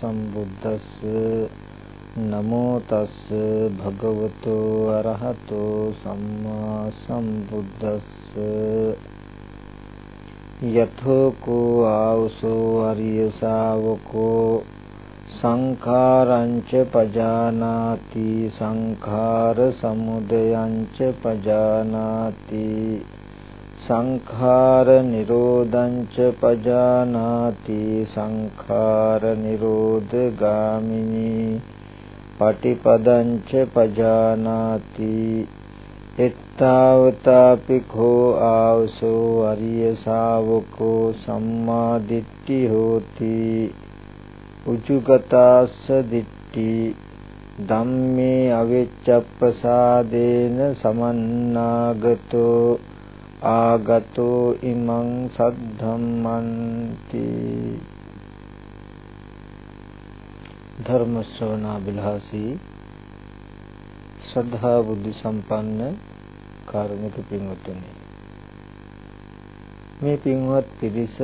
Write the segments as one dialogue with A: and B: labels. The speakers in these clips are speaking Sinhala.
A: සම්බුද්දස්ස නමෝ තස්ස භගවතු අරහතෝ සම්මා සම්බුද්දස්ස යතෝ කෝ ආවසෝ අරිය ශාවකෝ සංඛාරංච පජානාති සංඛාර සමුදයංච පජානාති සංඛාර නිරෝධංච පජානාති සංඛාර නිරෝධ ගාමිනී පටිපදංච පජානාති එත්තාවතාපිකෝ ආවසෝ අරිය ශාවකෝ සම්මා දිට්ඨි හෝති උජුගතාස්ස දිට්ඨි ධම්මේ අවෙච්ඡප්පසාදේන සමන්නාගතෝ ආගතෝ ඉමං සද්ධම්මන්ති ධර්ම ශ්‍රවණා බිලහසී ශ්‍රද්ධා බුද්ධ සම්පන්න කාරුණික පින්වත්නි මේ පින්වත් පිරිස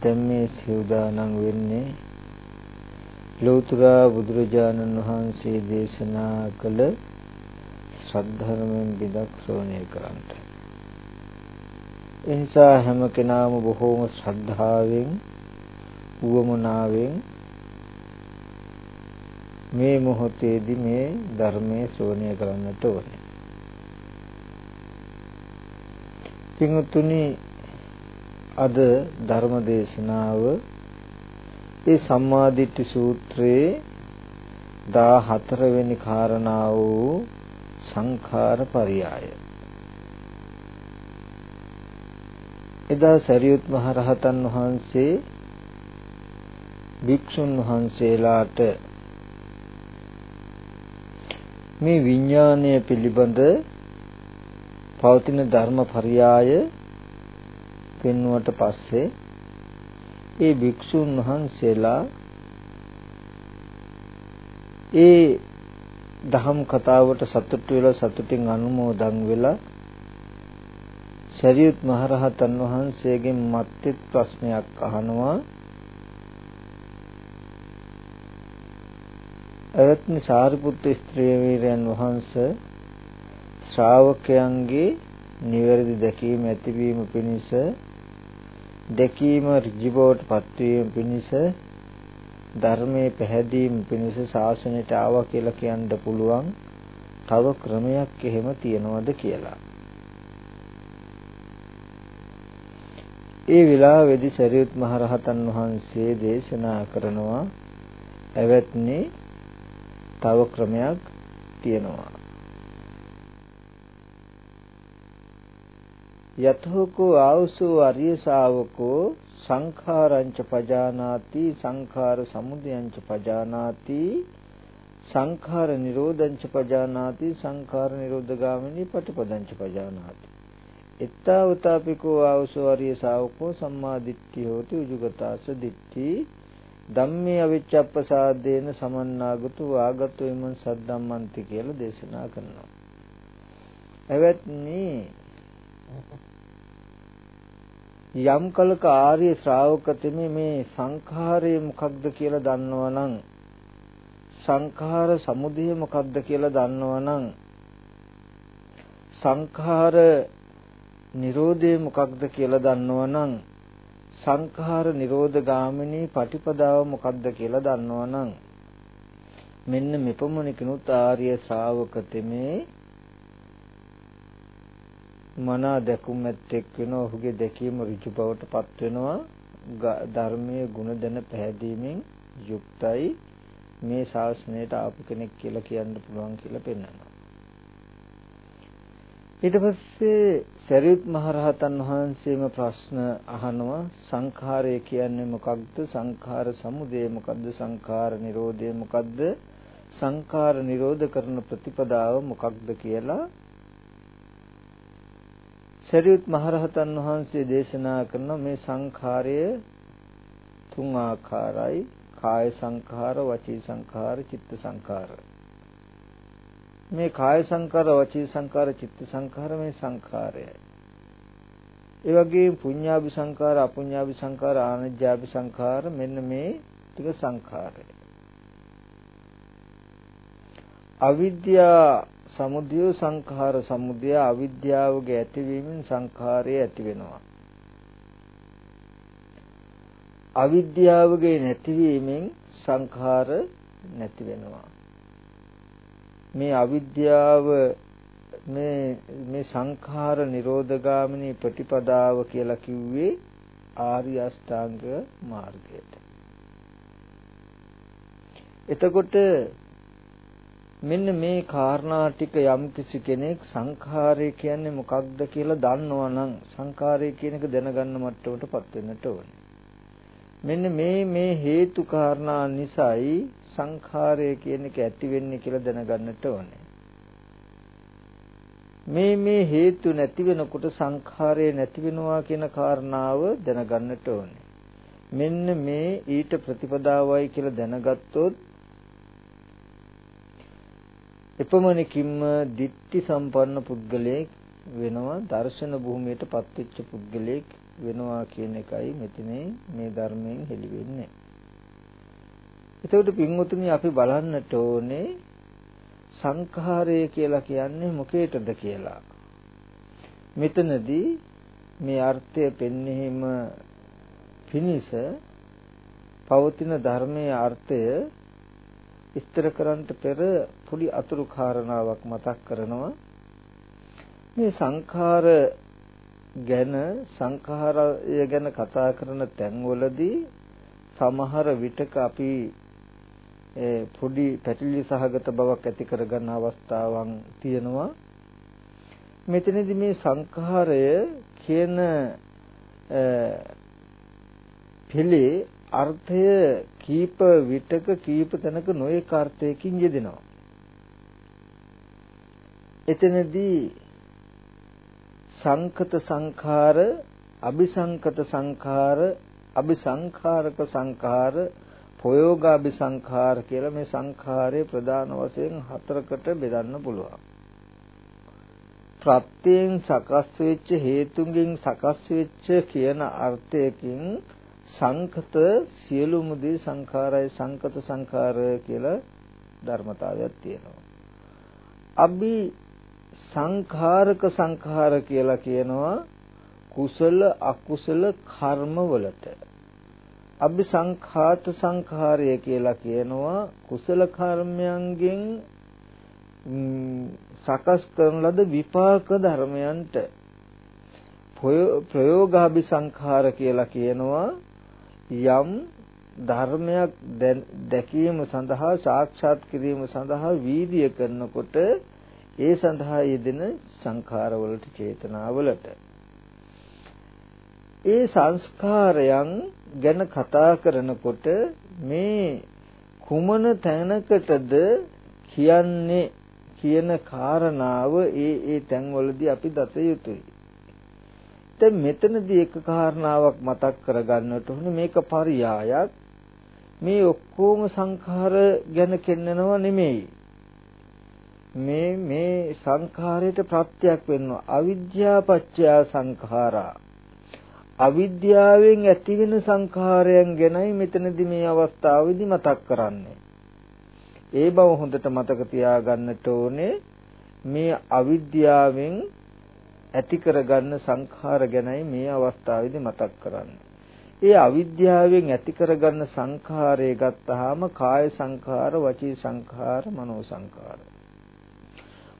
A: දැන් මේ සිව්දානම් වෙන්නේ ලෝතර බුදුරජාණන් වහන්සේ දේශනා කළ ශ්‍රද්ධර්මයෙන් බිදක් ශ්‍රවණය කරන්ට. එනිසා හැම කෙනාම බොහෝම ශ්‍රද්ධාවෙන් උවමනාවෙන් මේ මොහොතේදී මේ ධර්මයේ ශ්‍රවණය කරන්නට ඕනේ. පින්තුනි අද ධර්ම දේශනාව ඒ සම්මාදිට්ඨි සූත්‍රයේ 14 වෙනි කාරණාව වූ සංඛාර පරියාය. එදා සරියුත් මහ රහතන් වහන්සේ භික්ෂුන් වහන්සේලාට මේ විඥානය පිළිබඳ පවතින ධර්ම පරියාය පෙන්වුවට පස්සේ ඒ භික්ෂුන් වහන්සේලා ඒ දහම් කතාවට සතුටු වෙලා සතුටින් අනුමෝදන් වෙලා ශරීයත් මහරහතන් වහන්සේගෙන් මත්ත්‍ත් ප්‍රශ්නයක් අහනවා එවත්නි සාරිපුත්‍ර ස්ත්‍රී වීරයන් වහන්සේ ශ්‍රාවකයන්ගේ නිවැරදි දැකීම ඇතිවීම පිණිස දැකීම ඍජුවට පත්වීම පිණිස ධර්මයේ පැහැදීම පිණිස ශාසනයට ආවා කියලා කියන්න පුළුවන් තව ක්‍රමයක් එහෙම තියනවද කියලා. ඒ විලාවේදී සරියුත් මහරහතන් වහන්සේ දේශනා කරනවා එවත්නි තව ක්‍රමයක් තියෙනවා. යතෝකෝ ආවසෝ අරිය ශාවකෝ සංඛාරංච පජානාති සංඛාර සමුදයංච පජානාති සංඛාර නිරෝධංච පජානාති සංඛාර නිරෝධගාමිනී පටිපදංච පජානාති එත්තාවතාපිකෝ ආවසෝ අරිය ශාවකෝ සම්මා දිට්ඨි හෝති උජුගතාස දිට්ඨි ධම්මේ අවිච්ඡප්පසාදේන සමන්නාගතු ආගතු එමන් සද්දම්මන්ති කියලා දේශනා කරනවා. එවත්නි යම් කලක ආර්ය ශ්‍රාවක තෙමේ මේ සංඛාරය මොකක්ද කියලා දන්නවනම් සංඛාර සමුදය මොකක්ද කියලා දන්නවනම් සංඛාර නිරෝධය මොකක්ද කියලා දන්නවනම් සංඛාර නිරෝධ ගාමිනී පටිපදාව මොකක්ද කියලා දන්නවනම් මෙන්න මෙපමණකිනුත් ආර්ය ශ්‍රාවක තෙමේ මනා දැකුමත් එක් වෙනවා ඔහුගේ දැකීම ඍජු බවට පත් වෙනවා. ධර්මයේ ගුණ දැන පැහැදීමෙන් යුක්තයි. මේ ශාසනයට ආපු කෙනෙක් කියලා කියන්න පුළුවන් කියලා පෙන්වනවා ඊට පස්සේ සරියුත් මහරහතන් වහන්සේම ප්‍රශ්න අහනවා සංඛාරය කියන්නේ මොකක්ද? සංඛාර සමුදය මොකක්ද? සංඛාර නිරෝධය මොකක්ද? සංඛාර නිරෝධ කරන ප්‍රතිපදාව මොකක්ද කියලා සරියුත් මහරහතන් වහන්සේ දේශනා කරන මේ සංඛාරය තුන් ආකාරයි. කාය සංඛාර වචී සංඛාර චිත්ත සංඛාර. මේ කාය සංකාර වචී සංකාර චිත්ත සංකාර මේ සංකාරයයි ඒ වගේම පුඤ්ඤාභි සංකාර අපුඤ්ඤාභි සංකාර ආනජ්ජාභි සංකාර මෙන්න මේ ටික සංඛාරය අවිද්‍යා සමුදය සංඛාර සමුදය අවිද්‍යාවගේ ඇතිවීමෙන් සංඛාරය ඇති වෙනවා. අවිද්‍යාවගේ නැතිවීමෙන් සංඛාර නැති වෙනවා. මේ අවිද්‍යාව මේ මේ සංඛාර නිරෝධගාමිනී ප්‍රතිපදාව කියලා කිව්වේ ආර්ය අෂ්ටාංග මාර්ගයට. එතකොට මෙන්න මේ කාරණා ටික යම් කිසි කෙනෙක් සංඛාරය කියන්නේ මොකක්ද කියලා දන්නවනම් සංඛාරය කියන එක දැනගන්න මට්ටමටපත් වෙන්නට ඕනේ. මෙන්න මේ මේ හේතු කාරණා නිසායි සංඛාරය කියන එක ඇති වෙන්නේ කියලා දැනගන්නට ඕනේ. මේ මේ හේතු නැති වෙනකොට සංඛාරය නැති වෙනවා කියන කාරණාව දැනගන්නට ඕනේ. මෙන්න මේ ඊට ප්‍රතිපදාවයි කියලා දැනගත්තොත් එපමණකින්ම ditthi සම්පන්න පුද්ගලයෙක් වෙනවා දර්ශන භූමියට පත්වෙච්ච පුද්ගලයෙක් වෙනවා කියන එකයි මෙතනේ මේ ධර්මයෙන් හෙළි වෙන්නේ. එතකොට පින්වතුනි අපි බලන්නට ඕනේ සංඛාරය කියලා කියන්නේ මොකේටද කියලා. මෙතනදී මේ අර්ථය පෙන්වීම පිනිස පවතින ධර්මයේ අර්ථය විස්තර කරන්නට පෙර පොඩි අතුරු කාරණාවක් මතක් කරනවා මේ සංඛාර ගැන සංඛාරය ගැන කතා කරන තැන්වලදී සමහර විටක අපි පොඩි පැටලි සහගත බවක් ඇති කරගන්න අවස්ථාවන් තියෙනවා. මෙතනදී මේ සංඛාරය කියන පිළි අර්ථය කීප විටක කීප තැනක නොඑක අර්ථයකින් යෙදෙනවා. එතනදී සංකත සංඛාර අபிසංකත සංඛාර අபிසංඛාරක සංඛාර ප්‍රයෝගාභි සංඛාර කියලා මේ සංඛාරයේ ප්‍රධාන වශයෙන් හතරකට බෙදන්න පුළුවන්. ප්‍රත්‍යයෙන් සකස් වෙච්ච හේතුන්ගෙන් සකස් වෙච්ච කියන අර්ථයකින් සංකත සියලුම දේ සංඛාරය සංකත සංඛාර කියලා ධර්මතාවයක් තියෙනවා. අභි සංඛාරක සංඛාර කියලා කියනවා කුසල අකුසල කර්ම වලට අபிසංඛාත සංඛාරය කියලා කියනවා. කුසල කර්මයන්ගෙන් සකස් කරන ලද විපාක ධර්මයන්ට. ප්‍රයෝගාභි සංඛාර කියලා කියනවා. යම් ධර්මයක් දැකීම සඳහා සාක්ෂාත් කිරීම සඳහා වීර්ය කරනකොට ඒ සඳහා යෙදෙන සංඛාරවලට චේතනාවලට. ඒ සංස්කාරයන් ගැන කතා කරනකොට මේ කුමන තැනකටද කියන්නේ කියන කාරණාව ඒ ඒ තැන්වලදී අපි දත යුතුයි. දැන් මෙතනදී එක කාරණාවක් මතක් කරගන්නට ඕනේ මේක පරියායක් මේ ඔක්කොම සංඛාර ගැන කෙන්නනව නෙමෙයි. මේ මේ සංඛාරයට ප්‍රත්‍යක් වෙනවා අවිද්‍යාපච්චය සංඛාරා අවිද්‍යාවෙන් ඇතිවෙන සංඛාරයන් ගැනයි මෙතනදී මේ අවස්ථාවේදී මතක් කරන්නේ. ඒ බව හොඳට මතක තියාගන්නට ඕනේ මේ අවිද්‍යාවෙන් ඇති කරගන්න සංඛාර ගැනයි මේ අවස්ථාවේදී මතක් කරන්නේ. ඒ අවිද්‍යාවෙන් ඇති කරගන්න සංඛාරය ගත්තාම කාය සංඛාර වචී සංඛාර මනෝ සංඛාර.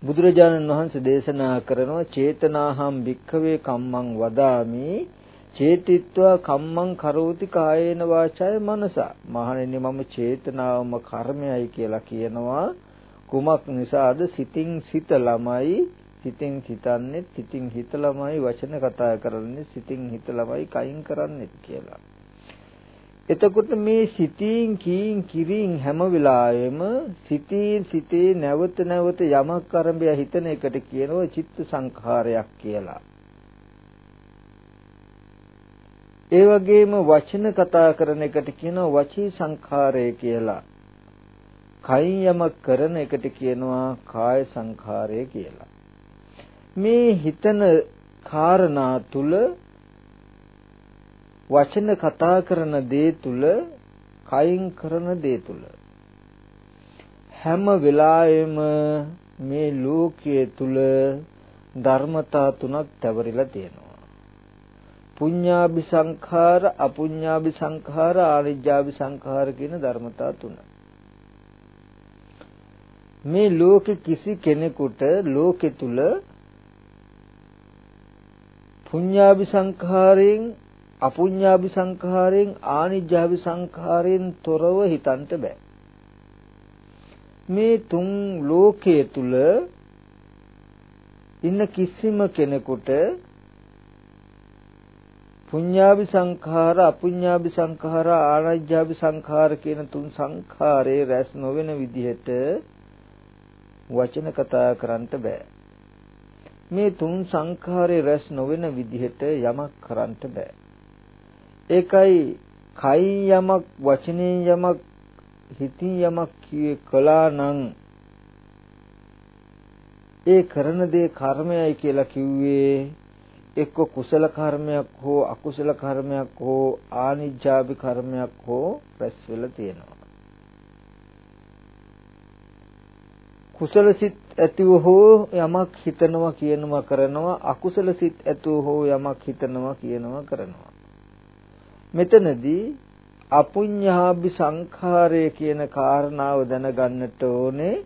A: බුදුරජාණන් වහන්සේ දේශනා කරනවා චේතනාහම් භික්ඛවේ කම්මං වදාමි චේතිත්වා කම්මං කරෝති කායේන වාචාය මනසා. මහණෙනි මම චේතනාවම කර්මයයි කියලා කියනවා. කුමක් නිසාද? සිතින් සිත ළමයි සිතින් හිතන්නේ සිතින් හිතලමයි වචන කතා කරන්නේ සිතින් හිතලමයි කයින් කරන්නේ කියලා. එතකොට මේ සිතින් කීන් කිරින් හැම වෙලාවෙම සිතින් සිතේ නැවත නැවත යමක් අරඹය හිතන එකට කියනවා චිත්ත සංඛාරයක් කියලා. ඒ වගේම වචන කතා කරන එකට කියනවා වචී සංඛාරය කියලා. කයින් යමක් කරන එකට කියනවා කාය සංඛාරය කියලා. මේ හිතන කාරණා තුල වචන කතා කරන දේ තුල කයින් කරන දේ තුල හැම වෙලාවෙම මේ ලෝකයේ තුල ධර්මතා තුනක් තැවරිලා තියෙනවා. පුඤ්ඤාභි සංඛාර, අපුඤ්ඤාභි සංඛාර, ආනිජ්ජාභි සංඛාර කියන ධර්මතා තුන. මේ ලෝකෙ කිසි කෙනෙකුට ලෝකෙ තුල පුඤ්ඤාභි සංඛාරයෙන් අපුඤ්ඤාභි සංඛාරයෙන් ආනිජ්ජාභි සංඛාරයෙන් තොරව හිතන්න බෑ. මේ තුන් ලෝකයේ තුල ඉන්න කිසිම කෙනෙකුට පුඤ්ඤාභි සංඛාර අපුඤ්ඤාභි සංඛාර ආනජ්ජාභි සංඛාර කියන තුන් සංඛාරේ රැස් නොවන විදිහට වචන කතා කරන්න බෑ. මේ තුන් සංඛාරේ රැස් නොවන විදිහට යමක් කරන්න බෑ. ඒකයි කයින් යමක් වචනෙන් යමක් හිතින් යමක් කියේ කළා නම් ඒ කරන දේ කර්මයයි කියලා කිව්වේ එක්ක කුසල කර්මයක් හෝ අකුසල කර්මයක් හෝ ආනිජ්ජාභි කර්මයක් හෝ රැස් වෙලා තියෙනවා. කුසල සිත් ඇතිව හෝ යමක් හිතනවා කියනවා කරනවා අකුසල සිත් ඇතුව හෝ යමක් හිතනවා කියනවා කරනවා. මෙතනදී අපුඤ්ඤාභි සංඛාරය කියන කාරණාව දැනගන්නට ඕනේ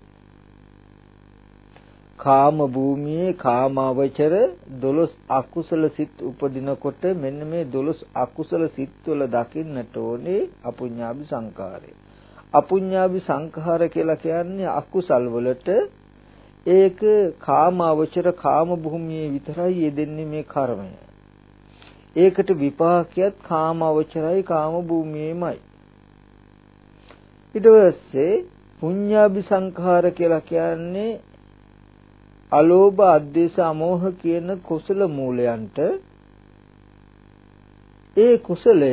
A: කාම භූමියේ කාමවචර 12 අකුසල සිත් උපදිනකොට මෙන්න මේ 12 අකුසල සිත්වල දකින්නට ඕනේ අපුඤ්ඤාභි සංඛාරය. අපුඤ්ඤාභි සංඛාර කියලා කියන්නේ අකුසල් වලට ඒක කාමවචර කාම භූමියේ විතරයි යෙදෙන්නේ මේ කර්මය. ඒකට විපාකයක් කාමවචරයි කාම භූමියේමයි. ඊට පස්සේ පුඤ්ඤාභි සංඛාර කියලා කියන්නේ අලෝභ අද්වේෂ අමෝහ කියන කුසල මූලයන්ට ඒ කුසලය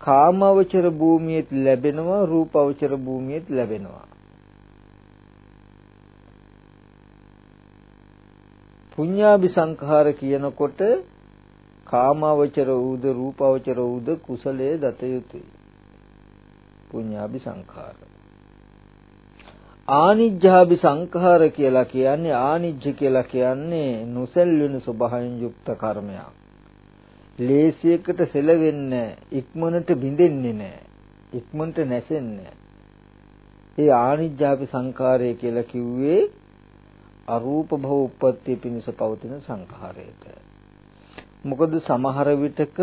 A: කාමවචර භූමියෙත් ලැබෙනවා රූපවචර භූමියෙත් ලැබෙනවා. පුඤ්ඤාභි සංඛාර කියනකොට කාමවචර වූද රූපවචර වූද කුසලයේ දත යුතුය. පුඤ්ඤාභි සංඛාර ආනිජ්ජාභි සංඛාර කියලා කියන්නේ ආනිජ්ජ කියලා කියන්නේ නොසැල්වෙන ස්වභාවයෙන් යුක්ත කර්මයක්. ලේසියකට සෙලවෙන්නේ ඉක්මනට බිඳෙන්නේ නැහැ. ඉක්මනට නැසෙන්නේ ඒ ආනිජ්ජාභි සංඛාරය කියලා කිව්වේ අරූප භව උප්පත්ති පිණිස පවතින සංඛාරයට. මොකද සමහර විටක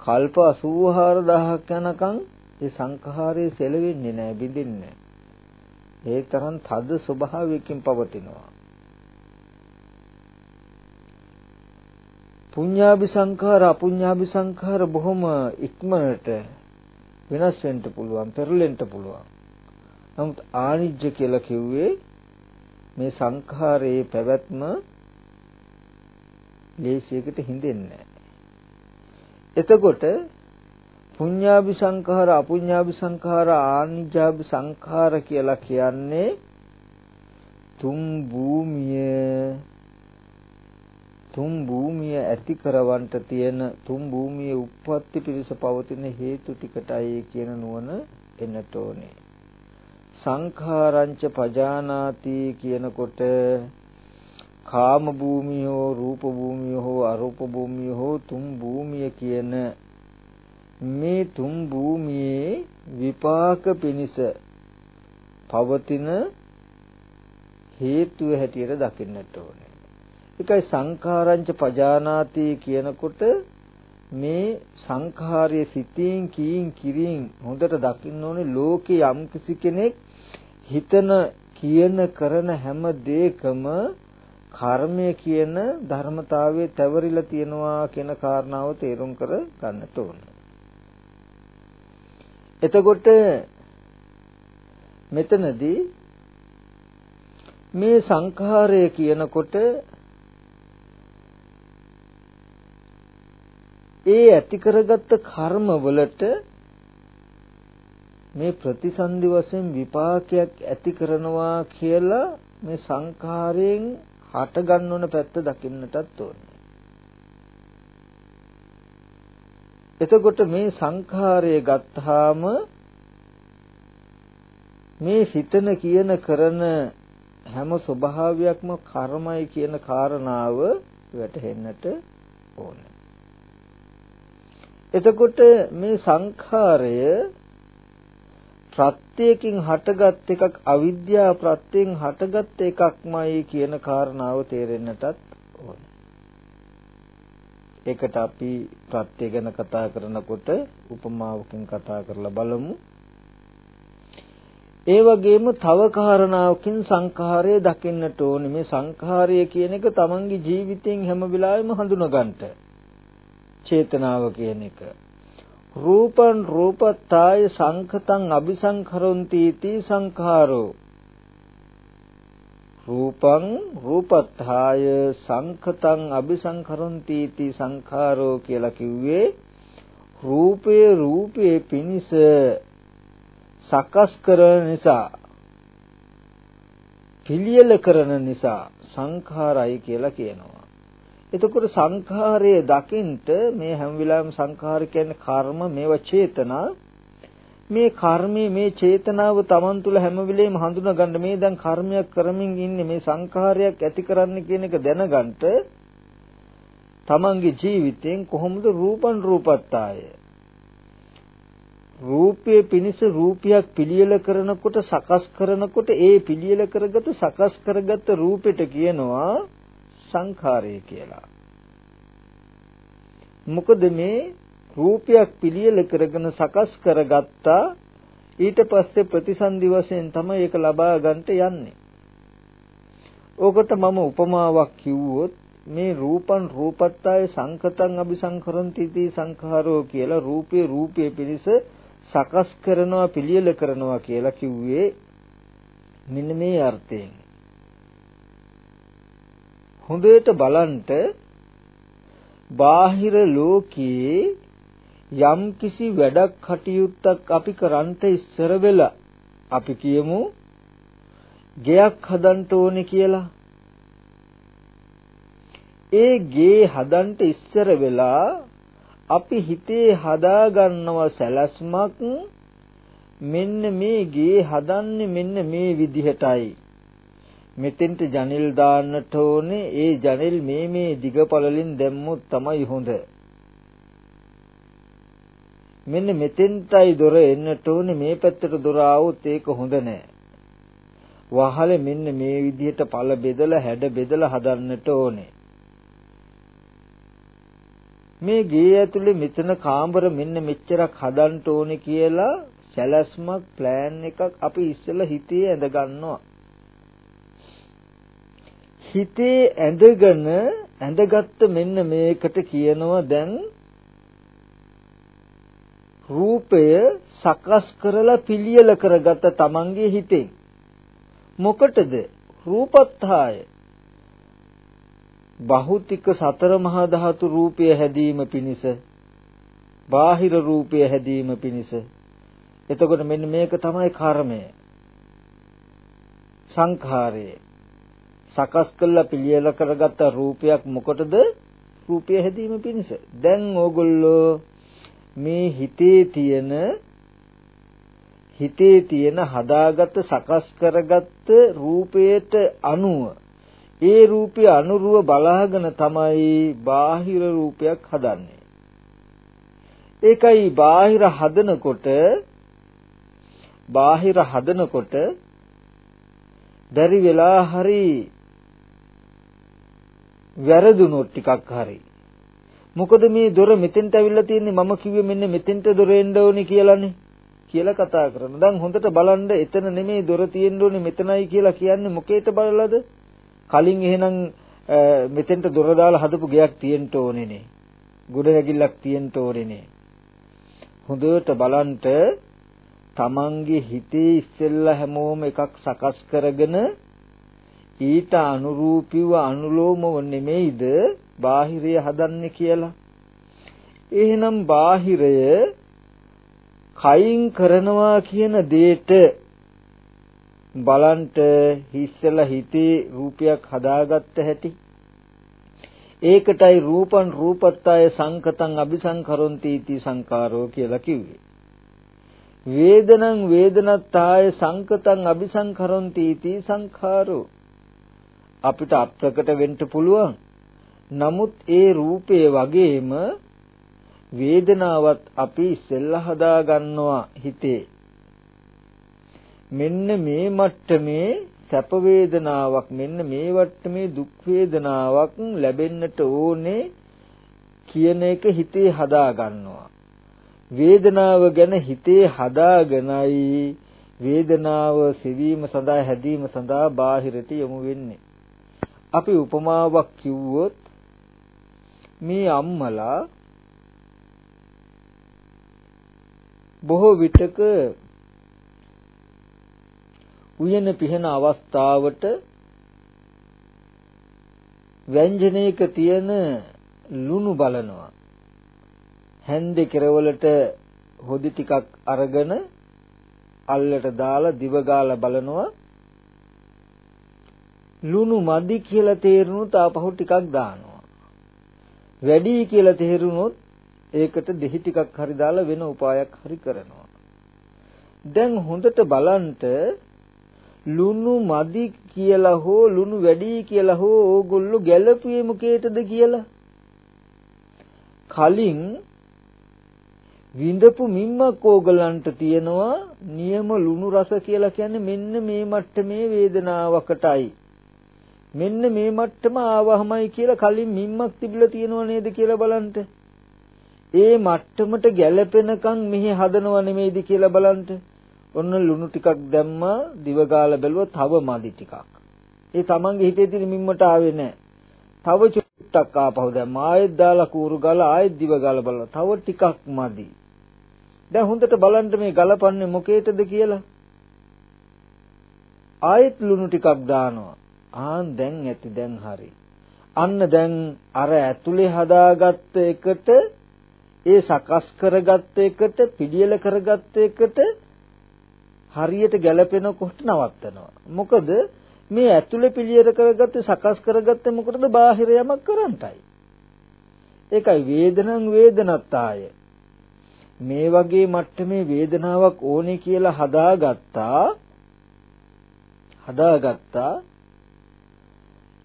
A: කල්ප 84000ක් යනකම් ඒ සංඛාරය සෙලවෙන්නේ නැහැ බිඳින්නේ ඒ තරම් තද ස්වභාවයකින් පවතිනවා. පුඤ්ඤාභි සංඛාර අපුඤ්ඤාභි සංඛාර බොහොම ඉක්මනට වෙනස් වෙන්න පුළුවන් පෙරලෙන්න පුළුවන්. නමුත් ආනිජ්‍ය කියලා කිව්වේ මේ සංඛාරයේ පැවැත්ම ලේසියකට හිඳෙන්නේ නැහැ එතකොට පුඤ්ඤාභි සංඛාර අපුඤ්ඤාභි සංඛාර ආනිජාභි සංඛාර කියලා කියන්නේ තුන් භූමිය. තුන් භූමිය ඇති කරවන්ට තියෙන තුන් භූමියේ උප්පත්ති පිරිස පවතින හේතු ටිකටයි කියන නුවණ එන්නට ඕනේ. සංඛාරංච පජානාති කියනකොට කාම භූමිය හෝ රූප භූමිය හෝ අරූප භූමිය හෝ තුන් භූමිය කියන මේ තුන් භූමියේ විපාක පිනිස පවතින හේතුව හැටියට දකින්නට ඕනේ. ඒකයි සංඛාරංච පජානාති කියනකොට මේ සංඛාරයේ සිතින් කීින් කිරින් හොඳට දකින්න ඕනේ ලෝකේ යම් කිසි කෙනෙක් හිතන කියන කරන හැම දෙයකම කර්මය කියන ධර්මතාවයේ තැවරිලා තියෙනවා කියන කාරණාව තේරුම් කර ගන්නට ඕනේ. එතකොට මෙතනදී මේ සංඛාරය කියනකොට ඒ ඇති කරගත්ත කර්ම වලට මේ ප්‍රතිසන්දි වශයෙන් විපාකයක් ඇති කරනවා කියලා මේ සංඛාරයෙන් හට ගන්නවන පැත්ත දකින්නටත් ඕනේ. එතකොට මේ සංඛාරය ගත්තාම මේ සිතන කියන කරන හැම ස්වභාවයක්ම කර්මයි කියන කාරණාව වැටහෙන්නට ඕනේ. එතකොට මේ සංඛාරය ප්‍රත්‍යයෙන් හටගත් එකක් අවිද්‍යා ප්‍රත්‍යයෙන් හටගත් එකක්මයි කියන කාරණාව තේරෙන්නටත් ඕනේ. ඒකට අපි ප්‍රත්‍ය ගැන කතා කරනකොට උපමාවකින් කතා කරලා බලමු. ඒ වගේම තව කාරණාවකින් සංඛාරය දකින්නට ඕනේ. මේ සංඛාරය කියන එක තමන්ගේ ජීවිතයෙන් හැම වෙලාවෙම හඳුනගන්න. චේතනාව කියන එක. රූපං රූපත්තාය සංඛතං අபிසංකරොන්ති තී සංඛාරෝ රූපං රූපත්ථාය සංඛතං අபிසංකරಂತಿ इति සංඛාරෝ කියලා කිව්වේ රූපයේ රූපයේ පිනිස සකස් කරන නිසා පිළියෙල කරන නිසා සංඛාරයි කියලා කියනවා. එතකොට සංඛාරයේ දකින්ට මේ හැම වෙලාවෙම සංඛාර කියන්නේ කර්ම මේවා චේතනා මේ කර්මයේ මේ චේතනාව Taman තුල හැම වෙලෙම හඳුනා ගන්න මේ දැන් කර්මයක් කරමින් ඉන්නේ මේ සංඛාරයක් ඇති කරන්න කියන එක දැනගන්න Tamanගේ ජීවිතයෙන් කොහොමද රූපන් රූපත්තාය රූපයේ පිනිස රූපයක් පිළියෙල කරනකොට සකස් කරනකොට ඒ පිළියෙල කරගත සකස් කරගත් රූපෙට කියනවා සංඛාරය කියලා. මොකද මේ රූපයක් පිළියෙල කරගෙන සකස් කරගත්තා ඊට පස්සේ ප්‍රතිසන්දි වශයෙන් තමයි ඒක ලබා ගන්නට යන්නේ. ඕකට මම උපමාවක් කිව්වොත් මේ රූපං රූපත්තාය සංකතං අபிසංකරන්ති තී සංඛාරෝ කියලා රූපේ රූපයේ පිළිස සකස් කරනවා පිළියෙල කරනවා කියලා කිව්වේ මෙන්න මේ අර්ථයෙන්. හොඳට බලන්ට බාහිර ලෝකයේ යම් කිසි වැඩක් කටයුත්තක් අපි කරන්ට ඉස්සර වෙලා අපි කියමු ගෙයක් හදන්න ඕනේ කියලා. ඒ ගේ හදන්න ඉස්සර වෙලා අපි හිතේ හදා ගන්නව සැලැස්මක් මෙන්න මේ ගේ හදන්නේ මෙන්න මේ විදිහටයි. මෙතෙන්ට ජනෙල් දාන්නට ඕනේ. ඒ ජනෙල් මේ මේ දිගපළලින් දැම්මොත් තමයි හොඳ. මෙන්න මෙතෙන්ටයි දොර එන්නට ඕනේ. මේ පැත්තට දොර ආවොත් ඒක හොඳ නෑ. වහලේ මෙන්න මේ විදිහට පළ බෙදලා හැඩ බෙදලා හදන්නට ඕනේ. මේ ගේ ඇතුලේ මෙතන කාමර මෙන්න මෙච්චරක් හදන්න ඕනේ කියලා සැලැස්මක් ප්ලෑන් එකක් අපි ඉස්සෙල්ලා හිතේ ඇඳ ගන්නවා හිතේ ඇඳගෙන ඇඳගත්ත මෙන්න මේකට කියනවා දැන් රූපය සකස් කරලා පිළියෙල කරගත තමන්ගේ හිතෙන්. මොකටද? රූපත්හාය බහුතික සතර මහා ධාතු රූපය හැදීම පිණිස බාහිර රූපය හැදීම පිණිස. එතකොට මෙන්න මේක තමයි කර්මය. සංඛාරය. සකස් කළා පිළියෙල කරගත්ත රූපයක් මොකටද? රූපය හැදීම පිණිස. දැන් ඕගොල්ලෝ මේ හිතේ තියෙන හිතේ තියෙන හදාගත් සකස් කරගත්ත රූපයට අනුව ඒ රූපය අනුරුව බලාගෙන තමයි බාහිර රූපයක් හදන්නේ. ඒකයි බාහිර හදනකොට බාහිර හදනකොට බැරි වෙලා හරි වැරදුනොත් ටිකක් හරි මොකද මේ දොර මෙතෙන්ට අවිල්ලා තියෙන්නේ මම කිව්වේ මෙන්න මෙතෙන්ට දොර එන්න ඕනේ කියලානේ කියලා කතා කරනවා. දැන් හොඳට බලන්න එතන නෙමෙයි දොර තියෙන්න ඕනේ මෙතනයි කියලා කියන්නේ මොකේට බලලාද? කලින් එහෙනම් මෙතෙන්ට දොර දාලා හදපු ගයක් තියෙන්න ඕනේනේ. ගොඩ නැගිල්ලක් තියෙන්න ඕනේනේ. හොඳට බලන්ට තමන්ගේ හිතේ ඉස්සෙල්ලා හැමෝම එකක් සකස් කරගෙන ඊට අනුරූපීව අනුලෝමව නෙමෙයිද බාහිරය හදන්නේ කියලා. එහෙනම් බාහිරය කයින් කරනවා කියන දෙයට බලන්ට හිස්සලා හිතේ රූපයක් හදාගත්ත හැටි. ඒකටයි රූපං රූපත්තය සංකතං අபிසංකරොන්ති इति සංකාරෝ කියලා කිව්වේ. වේදනං වේදනත්තාය සංකතං අபிසංකරොන්ති इति සංඛාරෝ අපිට අප්‍රකට වෙන්න පුළුවන්. නමුත් ඒ රූපයේ වගේම වේදනාවත් අපි ඉස්සෙල්ලා හදා ගන්නවා හිතේ. මෙන්න මේ මට්ටමේ සැප වේදනාවක් මෙන්න මේ වට්ටමේ දුක් වේදනාවක් ලැබෙන්නට ඕනේ කියන එක හිතේ හදා ගන්නවා. වේදනාව ගැන හිතේ හදාගෙනයි වේදනාව සෙවීම සඳහා හැදීම සඳහා බාහිරට යොමු වෙන්නේ. අපි උපමාවක් කිව්වොත් මේ අම්මලා බොහෝ විටක උයන පිහන අවස්ථාවට ව්‍යංජනයක තියෙන ලුණු බලනවා. හැන්දේ කෙරවලට හොදි ටිකක් අරගෙන අල්ලට දාලා දිව ගාලා බලනවා. ලුණු මදි කියලා තේරුණොත් ආපහු ටිකක් දානවා. වැඩි කියලා තේරුණොත් ඒකට දෙහි ටිකක් හරි දාලා වෙන උපායක් හරි කරනවා. දැන් හොඳට බලන්ට ලුණු මදි කියලා හෝ ලුණු වැඩි කියලා හෝ ඕගොල්ලෝ ගැළපුවේ මොකේටද කියලා කලින් විඳපු මිම්මක් ඕගලන්ට තියෙනවා නියම ලුණු රස කියලා කියන්නේ මෙන්න මේ මට්ටමේ වේදනාවකටයි මෙන්න මේ මට්ටම ආවහමයි කියලා කලින් මිම්මක් තිබිලා තියෙනව නේද කියලා බලන්න ඒ මට්ටමට ගැළපෙනකන් මෙහි හදනව නෙමෙයිද කියලා බලන්න. ඔන්න ලුණු ටිකක් දැම්මා දිව ගාලා බැලුවා තව මදි ටිකක්. ඒ තමන්ගේ හිතේ තියෙන මිම්මට ආවේ නැහැ. තව චුට්ටක් ආපහු දැම්මා ආයෙත් දාලා කූරු ගාලා ආයෙත් දිව ගාලා බලලා තව ටිකක් මදි. දැන් හොඳට බලන්න මේ ගලපන්නේ මොකේටද කියලා. ආයෙත් ලුණු ටිකක් දානවා. ආන් දැන් ඇති දැන් හරි. අන්න දැන් අර ඇතුලේ හදාගත්ත එකට ඒ සකස් කරගත්ත එකට පිළියෙල කරගත්ත එකට හරියට ගැලපෙනකොට නවත්තනවා. මොකද මේ ඇතුලේ පිළියෙල කරගත්ත සකස් කරගත්ත මොකටද බාහිර යමක් කරන්ටයි. ඒකයි වේදනං වේදනත්තාය. මේ වගේ මට්ටමේ වේදනාවක් ඕනේ කියලා හදාගත්තා හදාගත්තා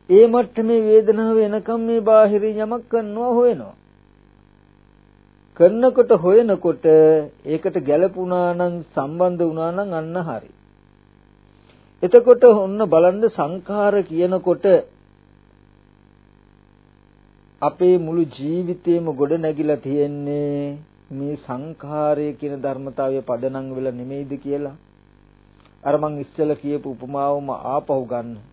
A: ඒ මට්ටමේ වේදනාව එනකම් මේ බාහිරින් යමක් කරනවා හොයනවා කරනකොට හොයනකොට ඒකට ගැළපුණා නම් සම්බන්ධ වුණා නම් අන්න හරි. එතකොට ඔන්න බලන්න සංඛාර කියනකොට අපේ මුළු ජීවිතේම ගොඩ නැගිලා තියෙන්නේ මේ සංඛාරය කියන ධර්මතාවය පදනම් වෙලා නෙමෙයිද කියලා. අර මං ඉස්සෙල්ලා කියපු උපමාවම ආපහු ගන්න.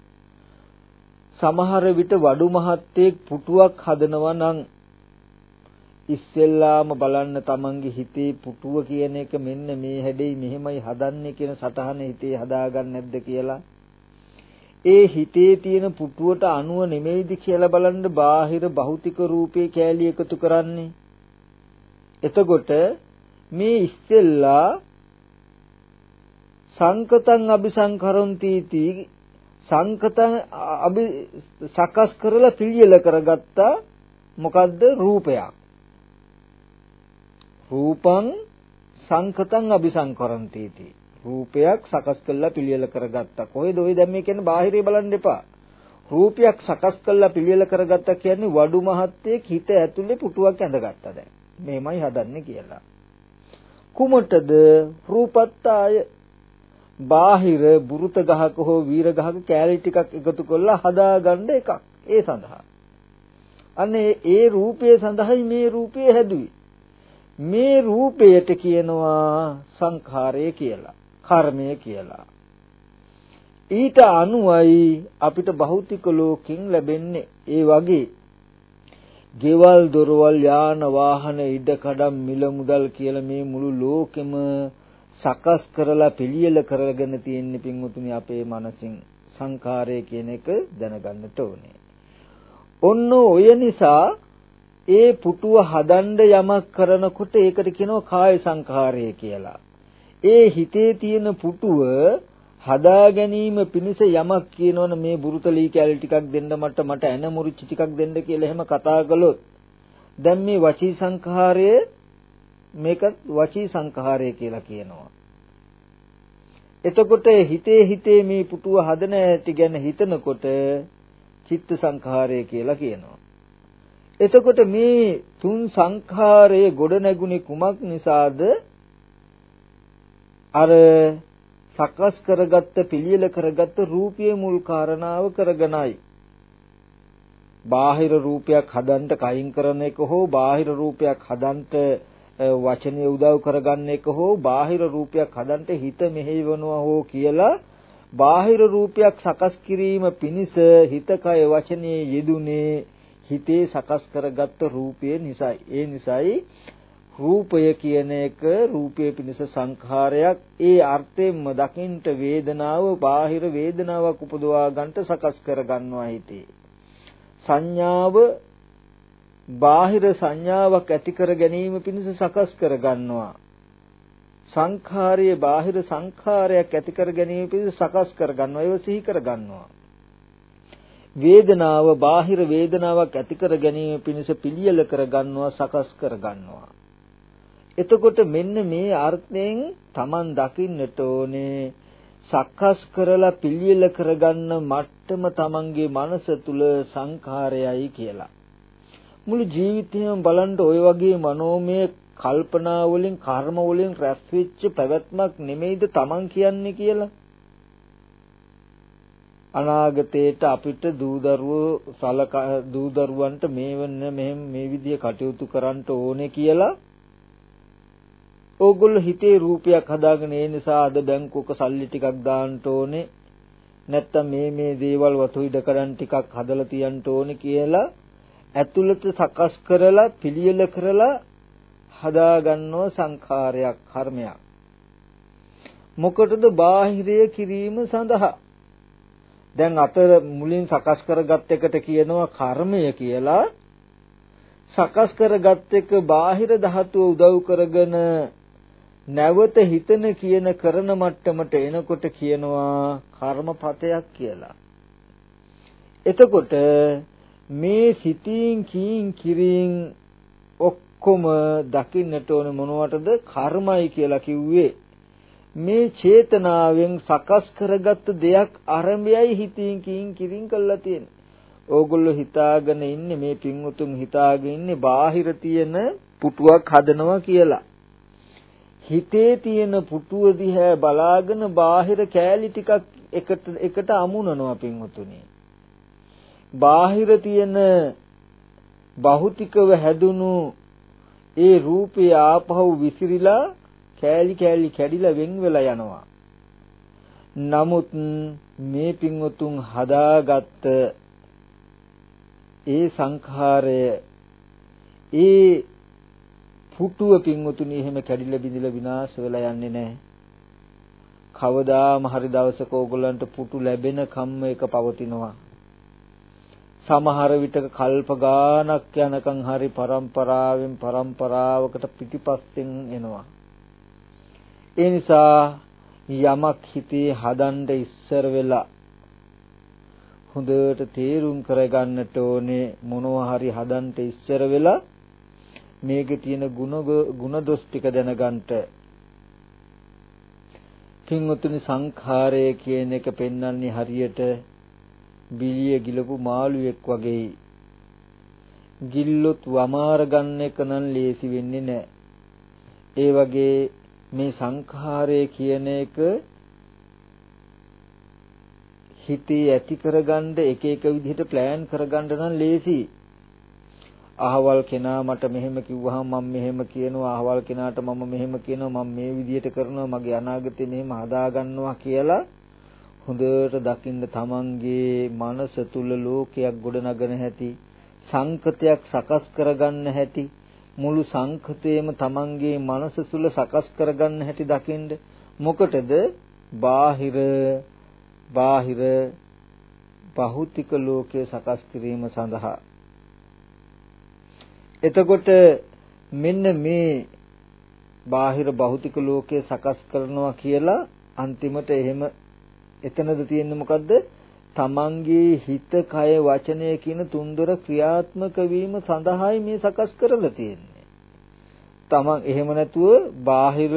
A: සමහර විට වඩු මහත්තයෙක් පුටුවක් හදනවා නම් ඉස්සෙල්ලාම බලන්න තමන්ගේ හිතේ පුටුව කියන එක මෙන්න මේ හැඩේ මෙහෙමයි හදන්නේ කියන සටහන හිතේ හදාගන්න නැද්ද කියලා. ඒ හිතේ තියෙන පුටුවට අනුව නෙමෙයිද කියලා බලන්න බාහිර භෞතික රූපේ කෑලි එකතු කරන්නේ. එතකොට මේ ඉස්සෙල්ලා සංකතං අபிසංකරොන්ති තී සංකතං අභි සකස් කරලා පිළියෙල කරගත්ත මොකද්ද? රූපයක්. රූපං සංකතං අபிසංකරන්ති इति. රූපයක් සකස් කරලා පිළියෙල කරගත්තා. කොහෙද ඔය දැන් මේ කියන්නේ බාහිරේ බලන්න එපා. රූපයක් සකස් කරලා පිළියෙල කරගත්තා කියන්නේ වඩු මහත්තයේ හිත ඇතුලේ පුටුවක් ඇඳගත්තා දැන්. මේමයි හදන්නේ කියලා. කුමටද? රූපත්තාය. බාහිර බුරුත ගහක හෝ වීර ගහක කෑලි ටිකක් එකතු කරලා හදාගන්න එකක්. ඒ සඳහා. අනේ ඒ රූපයේ සඳහායි මේ රූපය හැදුවේ. මේ රූපයට කියනවා සංඛාරය කියලා කර්මය කියලා. ඊට අනුවයි අපිට භෞතික ලෝකෙන් ලැබෙන්නේ. ඒ වගේ ගෙවල් දොරවල් යාන වාහන ඉඩකඩම් මිල මුදල් කියලා මේ මුළු ලෝකෙම සකස් කරලා පිළියෙල කරගෙන තියෙන පින්වතුනි අපේ මනසින් සංඛාරය කියන එක දැනගන්නට ඕනේ. ඔන්න ඔය නිසා ඒ පුටුව හදන්න යමක් කරනකොට ඒකට කියනවා කාය සංඛාරය කියලා. ඒ හිතේ තියෙන පුටුව හදා ගැනීම පිණිස යමක් කියනවනේ මේ බුරුතලී කැලි ටිකක් දෙන්න මට මට එන මුරිච්ච ටිකක් දෙන්න කියලා එහෙම කතා කළොත් දැන් මේ වචී සංඛාරය මේක වචී සංඛාරය කියලා කියනවා. එතකොට හිතේ හිතේ මේ පුටුව හදන ඇති ගැන හිතනකොට චිත්ත සංඛාරය කියලා කියනවා. එතකොට මේ තුන් සංඛාරයේ ගොඩ නැගුණේ කුමක් නිසාද? අර සකස් කරගත්ත පිළියෙල කරගත්ත රූපයේ මුල් කාරණාව කරගෙනයි. බාහිර රූපයක් හදන්න කයින් කරන එක හෝ බාහිර රූපයක් හදන්න වචනේ උදව් කරගන්න එක හෝ බාහිර රූපයක් හදන්න හිත මෙහෙවනවා හෝ කියලා බාහිර රූපයක් සකස් කිරීම පිණිස හිත කය වචනේ යෙදුනේ හිතේ සකස් කරගත්ත රූපය නිසායි. ඒ නිසායි රූපය කියන එක රූපයේ පිණිස සංඛාරයක් ඒ අර්ථයෙන්ම දකින්ට වේදනාව බාහිර වේදනාවක් උපදවා ගන්නට සකස් කර ගන්නවා හිතේ සංඥාව බාහිර සංඥාවක් ඇති කර ගැනීම පිණිස සකස් කර ගන්නවා. සංඛාරයේ බාහිර සංඛාරයක් ඇති කර ගැනීම පිණිස සකස් කර ගන්නවා. ඒව සිහි කර ගන්නවා. වේදනාව බාහිර වේදනාවක් ඇති කර ගැනීම පිණිස පිළියෙල කර ගන්නවා සකස් කර ගන්නවා. එතකොට මෙන්න මේ අර්ථයෙන් Taman දකින්නට ඕනේ සක්කස් කරලා පිළියෙල කරගන්න මට්ටම Tamanගේ මනස තුල සංඛාරයයි කියලා. මුළු ජීවිතේම බලන්න ওই වගේ මනෝමය කල්පනා වලින් කර්ම වලින් රැස් වෙච්ච පැවැත්මක් නෙමෙයිද Taman කියන්නේ කියලා. අනාගතේට අපිට දූ දරුවෝ සලක දූ දරුවන්ට මේ වෙන මෙහෙම මේ විදිය කටයුතු කරන්න ඕනේ කියලා ඕගොල්ලෝ හිතේ රූපයක් හදාගෙන ඒ නිසා අද බැංකුවක සල්ලි ටිකක් දාන්න ඕනේ නැත්තම් මේ මේ දේවල් වතු ඉඩ කරන් ටිකක් හදලා තියන්න ඕනේ කියලා ඇතුළත සකස් කරලා පිළියෙල කරලා හදාගන්නව සංඛාරයක් කර්මයක්. මොකටද බාහිරය කිරීම සඳහා? දැන් අතර මුලින් සකස් කරගත් එකට කියනවා කර්මය කියලා. සකස් කරගත් එක බාහිර ධාතුව උදව් කරගෙන නැවත හිතන කියන කරන මට්ටමට එනකොට කියනවා කර්මපතයක් කියලා. එතකොට මේ සිතින් කීන් කිරින් ඔක්කොම දකින්නට ඕන මොනවටද කර්මයි කියලා කිව්වේ මේ චේතනාවෙන් සකස් කරගත්ත දෙයක් අරඹයයි හිතින් කීන් කිරින් කළා තියෙන්නේ. ඕගොල්ලෝ හිතාගෙන ඉන්නේ මේ පින්වුතුන් හිතාගෙන ඉන්නේ බාහිර තියෙන පුටුවක් හදනවා කියලා. හිතේ තියෙන පුටුව දිහා බලාගෙන බාහිර කෑලි ටිකක් එකට එකට අමුණනවා පින්වතුනි. බාහිර තියෙන භෞතිකව හැදුණු ඒ රූපේ ආපහු විසිරිලා කෑලි කෑලි කැඩිලා වෙන් වෙලා යනවා. නමුත් මේ පින්වතුන් හදාගත්ත ඒ සංඛාරය ඒ පුටුව පින්වතුනි එහෙම කැඩිලා බිඳිලා විනාශ වෙලා යන්නේ නැහැ. කවදාම හරි දවසක ඕගොල්ලන්ට පුටු ලැබෙන කම්ම එක පවතිනවා. සමහර විටක කල්ප ගානක් යනකම් හරි પરම්පරාවෙන් પરම්පරාවකට පිටිපස්සෙන් එනවා. ඒ නිසා යමක් හිතේ හදන්න ඉස්සර වෙලා හොඳට තේරුම් කරගන්නට ඕනේ මොනවා හරි හදන්න ඉස්සර වෙලා මේකේ තියෙන ಗುಣ ಗುಣ දොස් ටික දැනගන්නට පින්වතුනි සංඛාරය කියන එක පෙන්වන්නේ හරියට බිලිය ගිලපු මාළුවෙක් වගේ ගිල්ලොත් වමාර ගන්න එක නම් ලේසි වෙන්නේ නැහැ. ඒ වගේ මේ සංඛාරය කියන එක හිතේ ඇති කරගන්න එක එක විදිහට ප්ලෑන් කරගන්න නම් ලේසි. අහවල් කෙනා මට මෙහෙම කිව්වහම මම මෙහෙම කියනවා අහවල් කෙනාට මම මෙහෙම කියනවා මම මේ විදිහට කරනවා මගේ අනාගතේ මෙහෙම හදාගන්නවා කියලා හොඳට දකින්න තමන්ගේ මනස තුල ලෝකයක් ගොඩනගන හැටි සංකතයක් සකස් කරගන්න හැටි මුළු සංකතේම තමන්ගේ මනස තුල සකස් කරගන්න හැටි දකින්න මොකටද? බාහිර බාහිර භෞතික ලෝකයේ සකස් කිරීම සඳහා. එතකොට මෙන්න මේ බාහිර භෞතික ලෝකය සකස් කරනවා කියලා අන්තිමට එහෙම එතනද තියෙන්නේ මොකද්ද? තමන්ගේ හිත, කය, වචනය කියන තුන්දොර ක්‍රියාත්මක වීම සඳහායි මේ සකස් කරලා තියෙන්නේ. තමන් එහෙම නැතුව බාහිර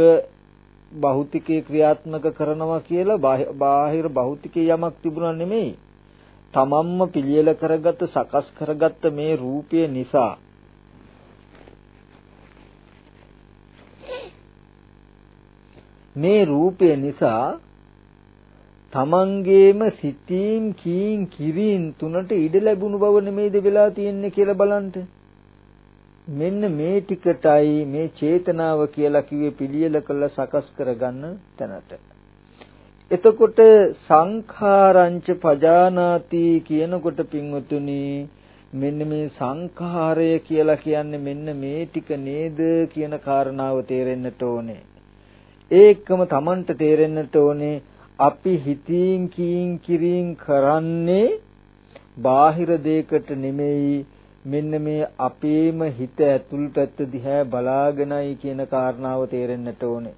A: භෞතිකේ ක්‍රියාත්මක කරනවා කියලා බාහිර භෞතිකේ යමක් තිබුණා නෙමෙයි. තමන්ම පිළියෙල කරගත්ත සකස් කරගත්ත මේ රූපය නිසා මේ රූපය නිසා තමන්ගේම සිතීම් කීම් කිරීම් තුනට ඉඩ ලැබුණු බව නෙමෙයිද වෙලා තියෙන්නේ කියලා බලන්න. මෙන්න මේ ටිකටයි මේ චේතනාව කියලා කිව්වේ පිළියෙල කළ සකස් කරගන්න තැනට. එතකොට සංඛාරංච පජානාති කියනකොට පින්වතුනි මෙන්න මේ සංඛාරය කියලා කියන්නේ මෙන්න මේ ටික නේද කියන කාරණාව තේරෙන්නට ඕනේ. ඒකම Tamanට තේරෙන්නට ඕනේ අපි හිතින් කීන් කිරින් කරන්නේ බාහිර දෙයකට නෙමෙයි මෙන්න මේ අපේම හිත ඇතුල් පැත්ත දිහා බලාගෙනයි කියන කාරණාව තේරෙන්නට ඕනේ.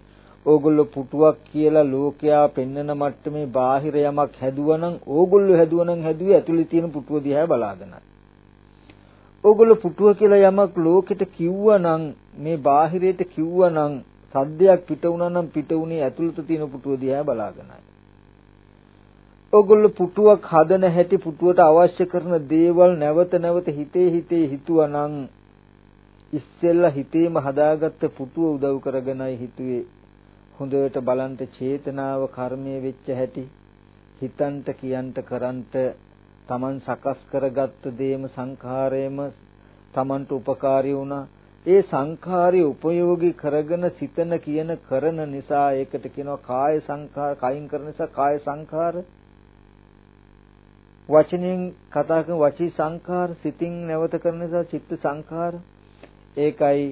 A: ඕගොල්ලෝ පුටුවක් කියලා ලෝකයා පෙන්නන මට්ටමේ බාහිර යමක් හැදුවනම් ඕගොල්ලෝ හැදුවනම් හැදුවේ ඇතුලේ තියෙන පුටුව දිහා බලාගෙනයි. ඕගොල්ලෝ පුටුව කියලා යමක් ලෝකෙට කිව්වනම් මේ බාහිරයට කිව්වනම් සද්දයක් පිට වුණා නම් පිට වුණේ ඇතුළත තියෙන පුටුව දිහා බලාගෙනයි. ඔගොල්ලෝ පුටුවක් හදන හැටි පුටුවට අවශ්‍ය කරන දේවල් නැවත නැවත හිතේ හිතේ හිතුවනම් ඉස්සෙල්ලා හිතේම හදාගත්ත පුටුව උදව් කරගෙනයි හිතුවේ හොඳට බලන්ට චේතනාව කර්මයේ වෙච්ච හැටි හිතන්ට කියන්ට කරන්ට Taman සකස් කරගත්ත දේම සංඛාරයේම Tamanට උපකාරී වුණා ඒ සංඛාරය උපයෝගී කරගෙන සිතන කියන කරන නිසා ඒකට කියනවා කාය සංඛාර කයින් කරන නිසා කාය සංඛාර වචනෙන් කතා කරන වචී සංඛාර සිතින් නැවත කරන නිසා චිත්ත සංඛාර ඒකයි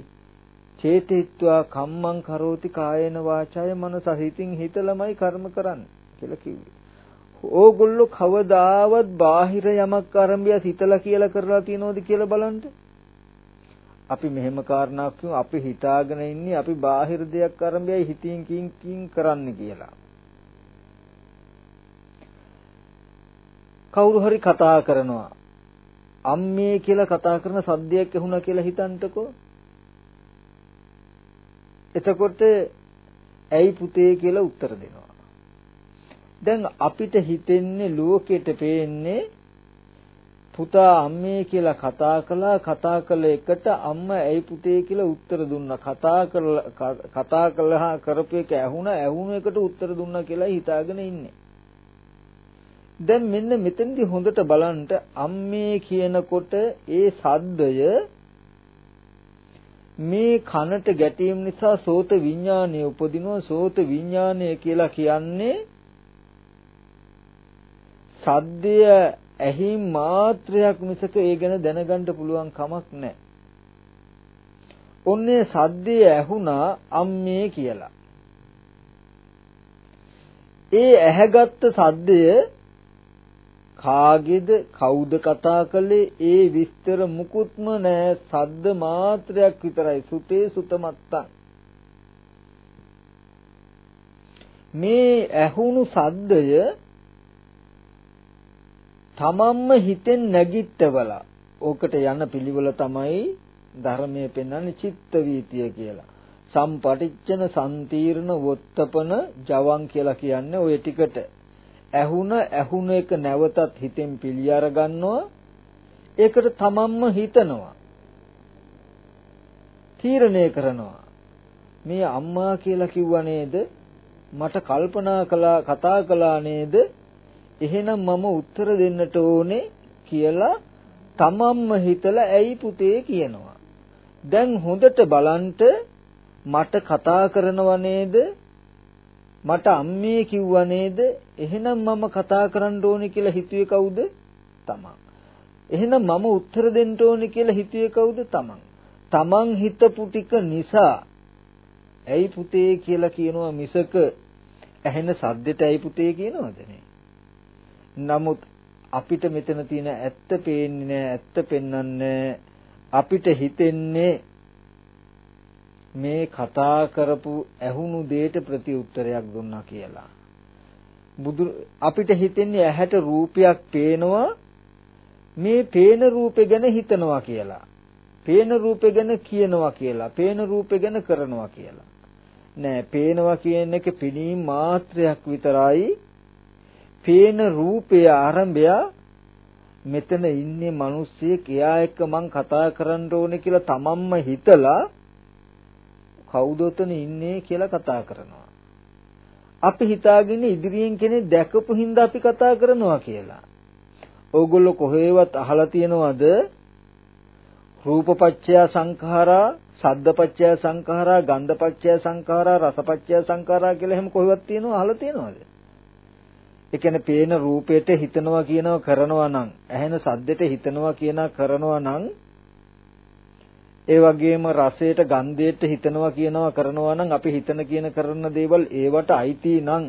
A: චේතිත්වා කම්මං කරෝති කායේන වාචාය මනස හිතින් හිතලමයි කර්ම කරන්නේ කියලා කිව්වේ. ඕගොල්ලෝ කවදාවත් බාහිර යමක් ආරම්භය හිතලා කියලා කරලා තියනවද කියලා බලන්න. අපි මෙහෙම කාරණාවක් කියමු අපි හිතාගෙන ඉන්නේ අපි බාහිර දෙයක් ආරම්භයයි හිතින් කින් කින් කරන්න කියලා. කවුරු හරි කතා කරනවා අම්මේ කියලා කතා කරන සද්දයක් ඇහුණා කියලා හිතන්නකෝ එතකොට ඇයි පුතේ කියලා උත්තර දෙනවා දැන් අපිට හිතෙන්නේ ලෝකෙට පේන්නේ පුතා අම්මේ කියලා කතා කළා. කතා කළ එකට අම්මා ඇයි පුතේ කියලා උත්තර දුන්නා. කතා කළා කතා කළා කරපු එක ඇහුණා. ඇහුණු එකට උත්තර දුන්නා කියලා හිතාගෙන ඉන්නේ. දැන් මෙන්න මෙතෙන්දි හොඳට බලන්න අම්මේ කියනකොට ඒ සද්දය මේ කනට ගැටීම නිසා සෝත විඥානය උපදිනවා. සෝත විඥානය කියලා කියන්නේ සද්දය ඇහිම් මාත්‍රයක් මිසක ඒ ගැන දැනගන්න පුළුවන් කමක් නැහැ. ඔන්නේ සද්දේ ඇහුණා අම්මේ කියලා. ඒ ඇහැගත්තු සද්දය කාගේද කවුද කතා කළේ ඒ විස්තර මුකුත්ම නැහැ සද්ද මාත්‍රයක් විතරයි සුතේ සුතමත්තං මේ ඇහුණු සද්දය තමන්ම හිතෙන් නැගිට්ටවලා ඕකට යන පිළිවෙල තමයි ධර්මයේ පෙන්වන්නේ චිත්ත වීතිය කියලා. සම්පටිච්චන සම්තීර්ණ වොත්තපන ජවන් කියලා කියන්නේ ওই ටිකට. ඇහුන ඇහුන එක නැවතත් හිතෙන් පිළි අර ගන්නවා. ඒකට තමන්ම හිතනවා. තීරණය කරනවා. මේ අම්මා කියලා කිව්වා නේද? මට කල්පනා කළා කතා කළා නේද? එහෙනම් මම උත්තර දෙන්නට ඕනේ කියලා තමන්ම හිතලා ඇයි පුතේ කියනවා. දැන් හොඳට බලන්ට මට කතා කරනව නේද? මට අම්මේ කිව්වා නේද? එහෙනම් මම කතා කරන්න ඕනේ කියලා හිතුවේ කවුද? තමන්. එහෙනම් මම උත්තර දෙන්න ඕනේ කියලා හිතුවේ කවුද? තමන්. තමන් හිතපු ටික නිසා ඇයි පුතේ කියලා කියනවා මිසක ඇහෙන සද්දෙට ඇයි පුතේ කියනවද නේ? නමුත් අපිට මෙතන තියෙන ඇත්ත පේන්නේ නැහැ ඇත්ත පෙන්වන්නේ අපිට හිතෙන්නේ මේ කතා කරපු ඇහුණු දෙයට ප්‍රතිඋත්තරයක් දුන්නා කියලා. බුදු අපිට හිතෙන්නේ ඇහැට රූපයක් පේනවා මේ පේන රූපේ ගැන හිතනවා කියලා. පේන රූපේ ගැන කියනවා කියලා. පේන රූපේ ගැන කරනවා කියලා. නෑ පේනවා කියන එක පිනීම් මාත්‍රයක් විතරයි. පේන රූපය ආරම්භය මෙතන ඉන්නේ මිනිස්සෙක් එයා එක්ක මං කතා කරන්න ඕනේ කියලා තමන්ම හිතලා කවුද උතන ඉන්නේ කියලා කතා කරනවා. අපි හිතාගෙන ඉදිරියෙන් කෙනෙක් දැකපු හින්දා අපි කතා කරනවා කියලා. ඕගොල්ලෝ කොහේවත් අහලා තියෙනවද රූපපච්චය සංඛාරා සද්දපච්චය සංඛාරා ගන්ධපච්චය සංඛාරා රසපච්චය සංඛාරා කියලා එහෙම කොහෙවත් තියෙනව අහලා තියෙනවද ඒ කියන්නේ පේන රූපයට හිතනවා කියනවා කරනවා නම් ඇහෙන සද්දෙට හිතනවා කියනවා කරනවා නම් ඒ වගේම රසයට ගන්ධයට හිතනවා කියනවා කරනවා නම් අපි හිතන කියන කරන දේවල් ඒවට අයිති නම්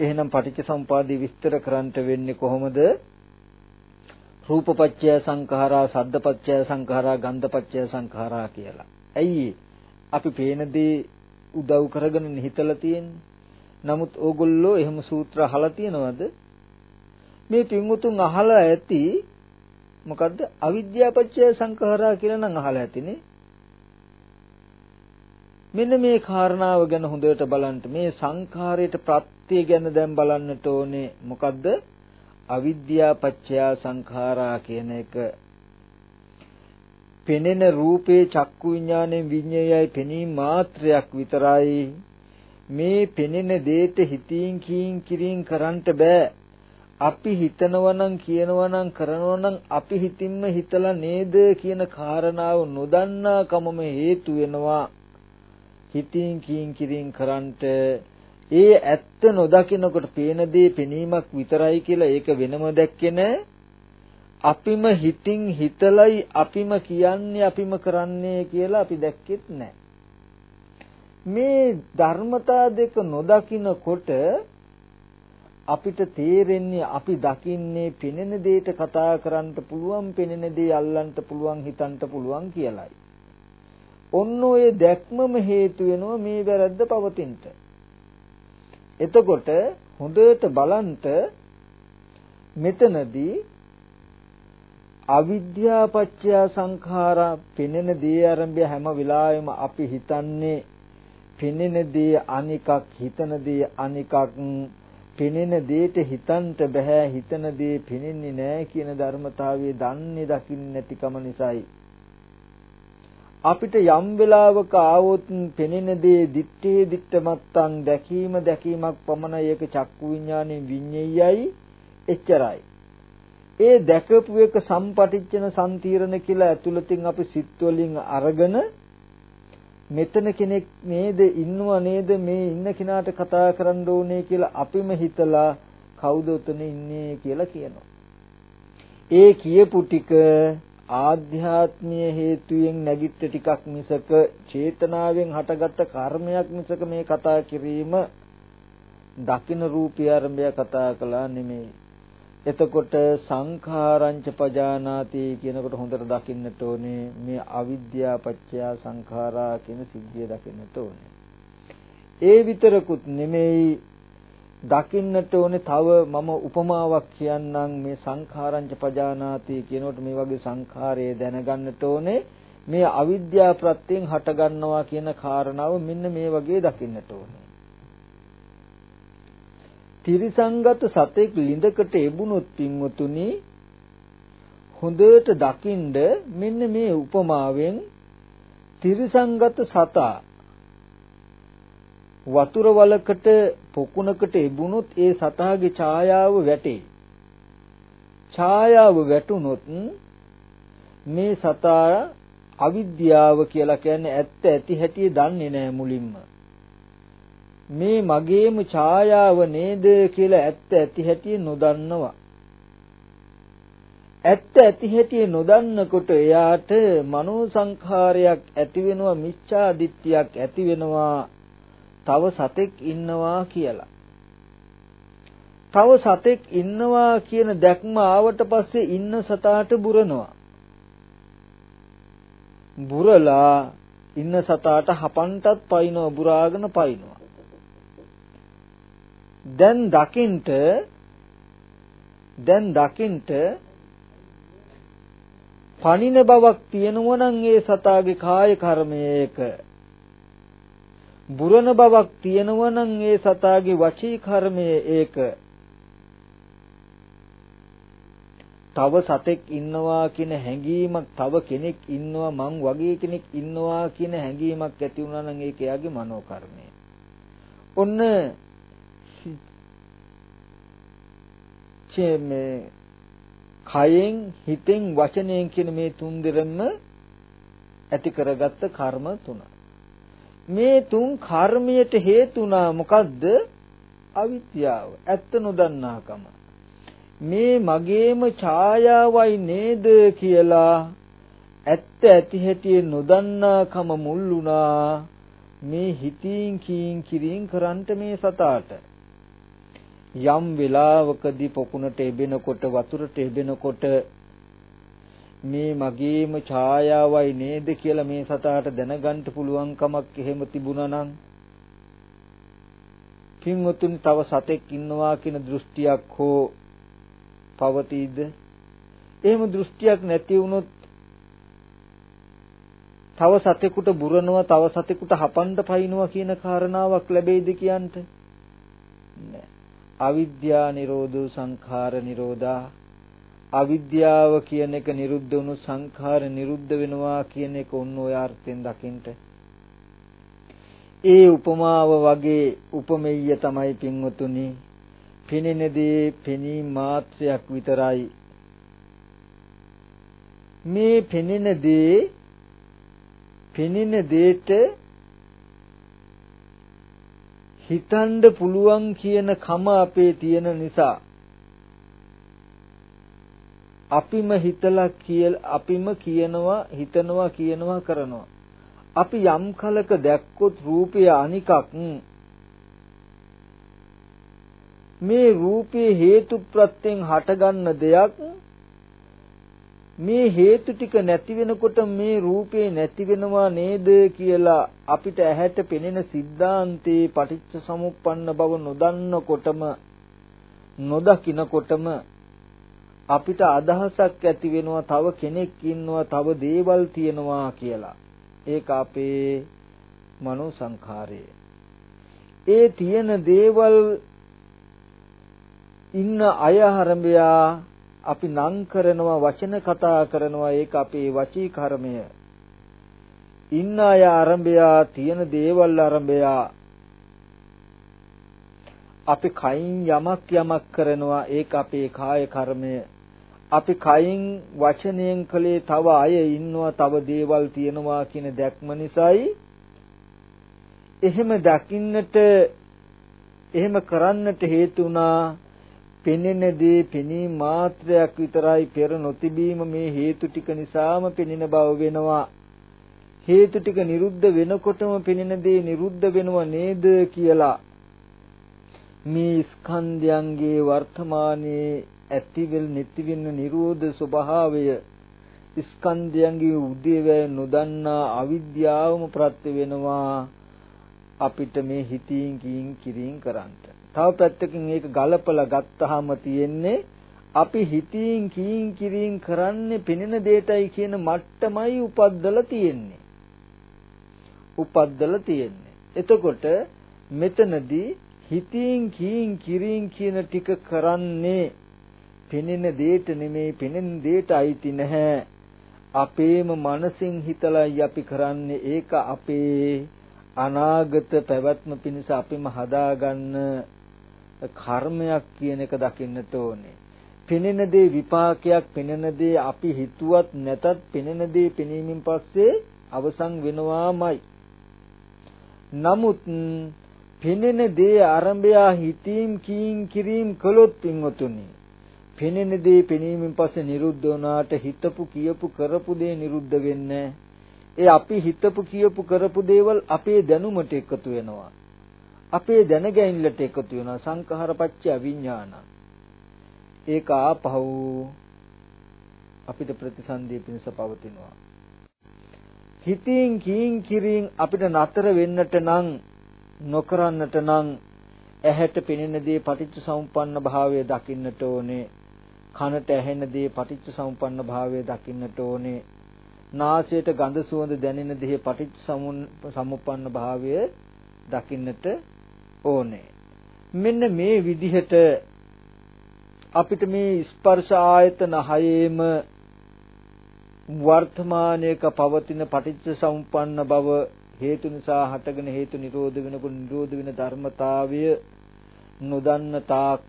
A: එහෙනම් පටිච්චසමුපාදي විස්තර කරන්නට වෙන්නේ කොහොමද රූපපච්චය සංඛාරා සද්දපච්චය සංඛාරා ගන්ධපච්චය සංඛාරා කියලා. ඇයි අපි පේන දේ උදව් කරගෙන හිතලා තියෙන්නේ. නමුත් ඕගොල්ලෝ එහෙම සූත්‍ර අහලා තියෙනවද? මේ පින්වුතුන් අහලා ඇති මොකද්ද? අවිද්‍යාපච්චය සංඛාරා කියලා නම් අහලා ඇතිනේ. මෙන්න මේ කාරණාව ගැන හොඳට බලන්න මේ සංඛාරයට ප්‍රත්‍ය ගැන දැන් බලන්නට ඕනේ මොකද්ද අවිද්‍යා පත්‍ය සංඛාරා කියන එක පෙනෙන රූපේ චක්කු විඥාණයෙන් විඤ්ඤයයි පෙනීම මාත්‍රයක් විතරයි මේ පෙනෙන දේට හිතින් කීන් කිරින් කරන්නට බෑ අපි හිතනවා නම් කියනවා නම් කරනවා නම් අපි හිතින්ම හිතලා නේද කියන කාරණාව නොදන්නා කමම හේතු වෙනවා හිතින් කීන් කිරින් කරන්නට ඒ ඇත්ත නොදකිනකොට පේන දේ පෙනීමක් විතරයි කියලා ඒක වෙනම දැක්කේ නැහැ. අපිම හිතින් හිතලයි අපිම කියන්නේ අපිම කරන්නේ කියලා අපි දැක්කෙත් නැහැ. මේ ධර්මතා දෙක නොදකිනකොට අපිට තේරෙන්නේ අපි දකින්නේ පෙනෙන දෙයට කතා කරන්න පුළුවන් පෙනෙන දේ අල්ලන්න පුළුවන් හිතන්න පුළුවන් කියලයි. ඔන්න ඔය දැක්මම හේතු වෙනවා මේ වැරද්ද පවතිනට. එතකොට හොඳට බලන්ට මෙතනදී අවිද්‍යාපච්චය සංඛාරා පෙනෙන දේ ආරම්භය හැම වෙලාවෙම අපි හිතන්නේ පෙනෙන දේ අනිකක් හිතන දේ අනිකක් පෙනෙන දේට හිතන්ට බෑ හිතන දේ පෙනෙන්නේ නෑ කියන ධර්මතාවය දන්නේ දකින්න නැතිකම නිසායි අපිට යම් වෙලාවක ආවොත් පෙනෙන දේ දිත්තේ දිත්තමත්තන් දැකීම දැකීමක් පමණයි ඒක චක්කු විඥානේ විඤ්ඤයයි එච්චරයි. ඒ දැකපු එක සම්පටිච්චන සම්තිරණ කියලා ඇතුළතින් අපි සිත් වලින් අරගෙන මෙතන කෙනෙක් නේද ඉන්නව නේද මේ ඉන්න කෙනාට කතා කරන්න ඕනේ කියලා අපිම හිතලා කවුද උතන ඉන්නේ කියලා කියනවා. ඒ කියපු ටික ආධ්‍යාත්මීය හේතුයෙන් නැගිට ටිකක් මිසක චේතනාවෙන් හටගත්ත කර්මයක් මිසක මේ කතා කිරීම දකින්න රූපී ආරම්භය කතා කළා නෙමෙයි. එතකොට සංඛාරංච පජානාති කියනකොට හොඳට දකින්නට ඕනේ මේ අවිද්‍යා පත්‍ය සංඛාරා කියන සිද්ධිය දකින්නට ඕනේ. ඒ විතරකුත් නෙමෙයි දකින්නට ඕනේ තව මම උපමාවක් කියන්නම් මේ සංඛාරංච පජානාති කියනකොට මේ වගේ සංඛාරය දැනගන්නට ඕනේ මේ අවිද්‍යා ප්‍රත්‍යයෙන් හටගන්නවා කියන කාරණාව මෙන්න මේ වගේ දකින්නට ඕනේ. තිරිසංගත සතෙක් ලිඳකට එබුණොත් පින්වතුනි හොඳට දකින්ද මෙන්න මේ උපමාවෙන් තිරිසංගත සතා වතුර වලකට පොකුණකට එබුණොත් ඒ සතාගේ ඡායාව වැටේ. ඡායාව වැටුනොත් මේ සතා අවිද්‍යාව කියලා කියන්නේ ඇත්ත ඇති හැටි දන්නේ නැහැ මුලින්ම. මේ මගේම ඡායාව නේද කියලා ඇත්ත ඇති හැටි නොදන්නවා. ඇත්ත ඇති හැටි නොදන්නකොට එයාට මනෝ සංඛාරයක් ඇති වෙනවා මිච්ඡා දිට්ඨියක් ඇති වෙනවා තව සතෙක් ඉන්නවා කියලා. තව සතෙක් ඉන්නවා කියන දැක්ම ආවට පස්සේ ඉන්න සතාට බුරනවා. බුරලා ඉන්න සතාට හපන්ටත් පයින්නවා බුරාගෙන පයින්නවා. දැන් දකින්ට දැන් දකින්ට පණින බවක් තියෙනවා නම් ඒ සතාගේ කාය කර්මය ඒක බුරන බවක් තියෙනවා නම් ඒ සතාගේ වචී කර්මය ඒක තව සතෙක් ඉන්නවා කියන හැඟීමක් තව කෙනෙක් ඉන්නවා මං වගේ කෙනෙක් ඉන්නවා කියන හැඟීමක් ඇති වුණා නම් ඒක එයාගේ මනෝ කර්මය. ඔන්න මේ කයෙන් හිතෙන් වචනයෙන් කියන මේ තුන් දෙරම ඇති කරගත්ත කර්ම තුන. මේ තුන් කර්මයට හේතුණා මොකද්ද? අවිද්‍යාව. ඇත්ත නොදන්නාකම. මේ මගේම ඡායාවයි නේද කියලා ඇත්ත ඇති හැටි නොදන්නාකම මුල්ුණා මේ හිතින් කීන් කිරින් කරන්ට මේ සතාට යම් වෙලාවකදී පොකුණට එබෙනකොට වතුරට එබෙනකොට මේ මගේම ඡායාවයි නේද කියලා මේ සතාට දැනගන්න පුළුවන් කමක් එහෙම තිබුණා නම් පින්වතුනි තව සතෙක් ඉන්නවා කියන දෘෂ්ටියක් හෝ පවතීද? එහෙම දෘෂ්ටියක් නැති වුණොත් තව සතෙකුට බුරනවා තව සතෙකුට හපන්න පයින්නවා කියන කාරණාවක් ලැබෙයිද කියන්ට? නෑ. අවිද්‍යා නිරෝධෝ සංඛාර නිරෝධා. අවිද්‍යාව කියන එක නිරුද්ධ වුණු සංඛාර නිරුද්ධ වෙනවා කියන එක ඔන්න ඔය අර්ථයෙන් දකින්න. ඒ උපමාව වගේ උපමෙය්‍ය තමයි පින්වතුනි. පෙනෙන දේ පෙනීම මාත්‍රයක් විතරයි. මේ පෙනෙන දේ පෙනෙන දේට හිතන්න පුළුවන් කියන කම අපේ තියෙන නිසා අපිම හිතලා කියල අපිම කියනවා හිතනවා කියනවා කරනවා. අපි යම් කලක දැක්කොත් රූපය අනිකක්. මේ රූපේ හේතු ප්‍රත්‍යයෙන් හටගන්න දෙයක් මේ හේතු ටික නැති වෙනකොට මේ රූපේ නැති වෙනවා නේද කියලා අපිට ඇහැට පෙනෙන සිද්ධාන්තේ පටිච්ච සමුප්පන්න බව නොදන්නකොටම නොදකිනකොටම අපිට අදහසක් ඇති වෙනවා තව කෙනෙක් ඉන්නවා තව දේවල් තියෙනවා කියලා. ඒක අපේ මනෝ සංඛාරය. ඒ තියෙන දේවල් ඉන්න අය ආරම්භයා අපි නම් කරනවා වචන කතා කරනවා ඒක අපේ වචී කර්මය. ඉන්න අය ආරම්භයා තියෙන දේවල් ආරම්භයා. අපි කයින් යමක් යමක් කරනවා ඒක අපේ කාය කර්මය. අපි කයින් වචනයෙන් කලේ තව අය ඉන්නවා තව දේවල් තියෙනවා කියන දැක්ම නිසායි. එහෙම දකින්නට එහෙම කරන්නට හේතු වුණා පෙනෙන දේ පෙනී මාත්‍රයක් විතරයි පෙර නොතිබීම මේ හේතු ටික නිසාම පෙනෙන බව වෙනවා. හේතු ටික නිරුද්ධ වෙනකොටම පෙනෙන දේ නිරුද්ධ වෙනව නේද කියලා. මේ ස්කන්ධයන්ගේ වර්තමානයේ ඇතිවෙල් නැතිවෙන නිරෝධ ස්වභාවය ස්කන්ධයන්ගේ උදේවැය නොදන්නා අවිද්‍යාවම ප්‍රත්‍ය වෙනවා. අපිට මේ හිතින් කියින් කිරින් කරන්ට තව පැත්තකින් ඒක ගලපලා ගත්තාම තියෙන්නේ අපි හිතින් කීන් කිරින් කරන්නේ පෙනෙන දෙයටයි කියන මට්ටමයි උපද්දලා තියෙන්නේ. උපද්දලා තියෙන්නේ. එතකොට මෙතනදී හිතින් කීන් කිරින් කියන ටික කරන්නේ පෙනෙන දෙයට නෙමෙයි පෙනෙන දෙයට අයිති නැහැ. අපේම මනසින් හිතලයි අපි කරන්නේ ඒක අපේ අනාගත පැවැත්ම පිණිස අපිම හදාගන්න කර්මයක් කියන එක දකින්නට ඕනේ. පෙනෙන දේ විපාකයක් පෙනෙන දේ අපි හිතුවත් නැතත් පෙනෙන දේ පෙනීමෙන් පස්සේ අවසන් වෙනවාමයි. නමුත් පෙනෙන දේ ආරම්භයා හිතීම් කීම් කිරීම කළොත් පින්වතුනි පෙනෙන දේ පෙනීමෙන් පස්සේ නිරුද්ධ වුණාට හිතපු කියපු කරපු දේ නිරුද්ධ වෙන්නේ ඒ අපි හිතපු කියපු කරපු දේවල් අපේ දැනුමට එකතු වෙනවා අපේ දැනගැනිල්ලට එකතු වෙනවා සංඛාරපච්චය විඥාන. ඒක ආපහු අපිට ප්‍රතිසන්දිය පිණිස පවතිනවා. හිතින් කීන් කිරින් අපිට නතර වෙන්නට නම් නොකරන්නට නම් ඇහැට පෙනෙන දේ පටිච්ච සමුප්පන්න භාවය දකින්නට ඕනේ කනට ඇහෙන දේ පටිච්ච සමුප්පන්න භාවය දකින්නට ඕනේ නාසයට ගඳ සුවඳ දැනෙන දේ පටිච්ච සමුප්පන්න භාවය දකින්නට ඕනේ. මෙන්න මේ විදිහට අපිට මේ ස්පර්ශ ආයතන හයේම වර්තමානයේක පවතින පටිච්ච සමුප්පන්න බව හේතු නිසා හටගෙන හේතු නිරෝධ වෙනකොට නිරෝධ වෙන ධර්මතාවය නොදන්න තාක්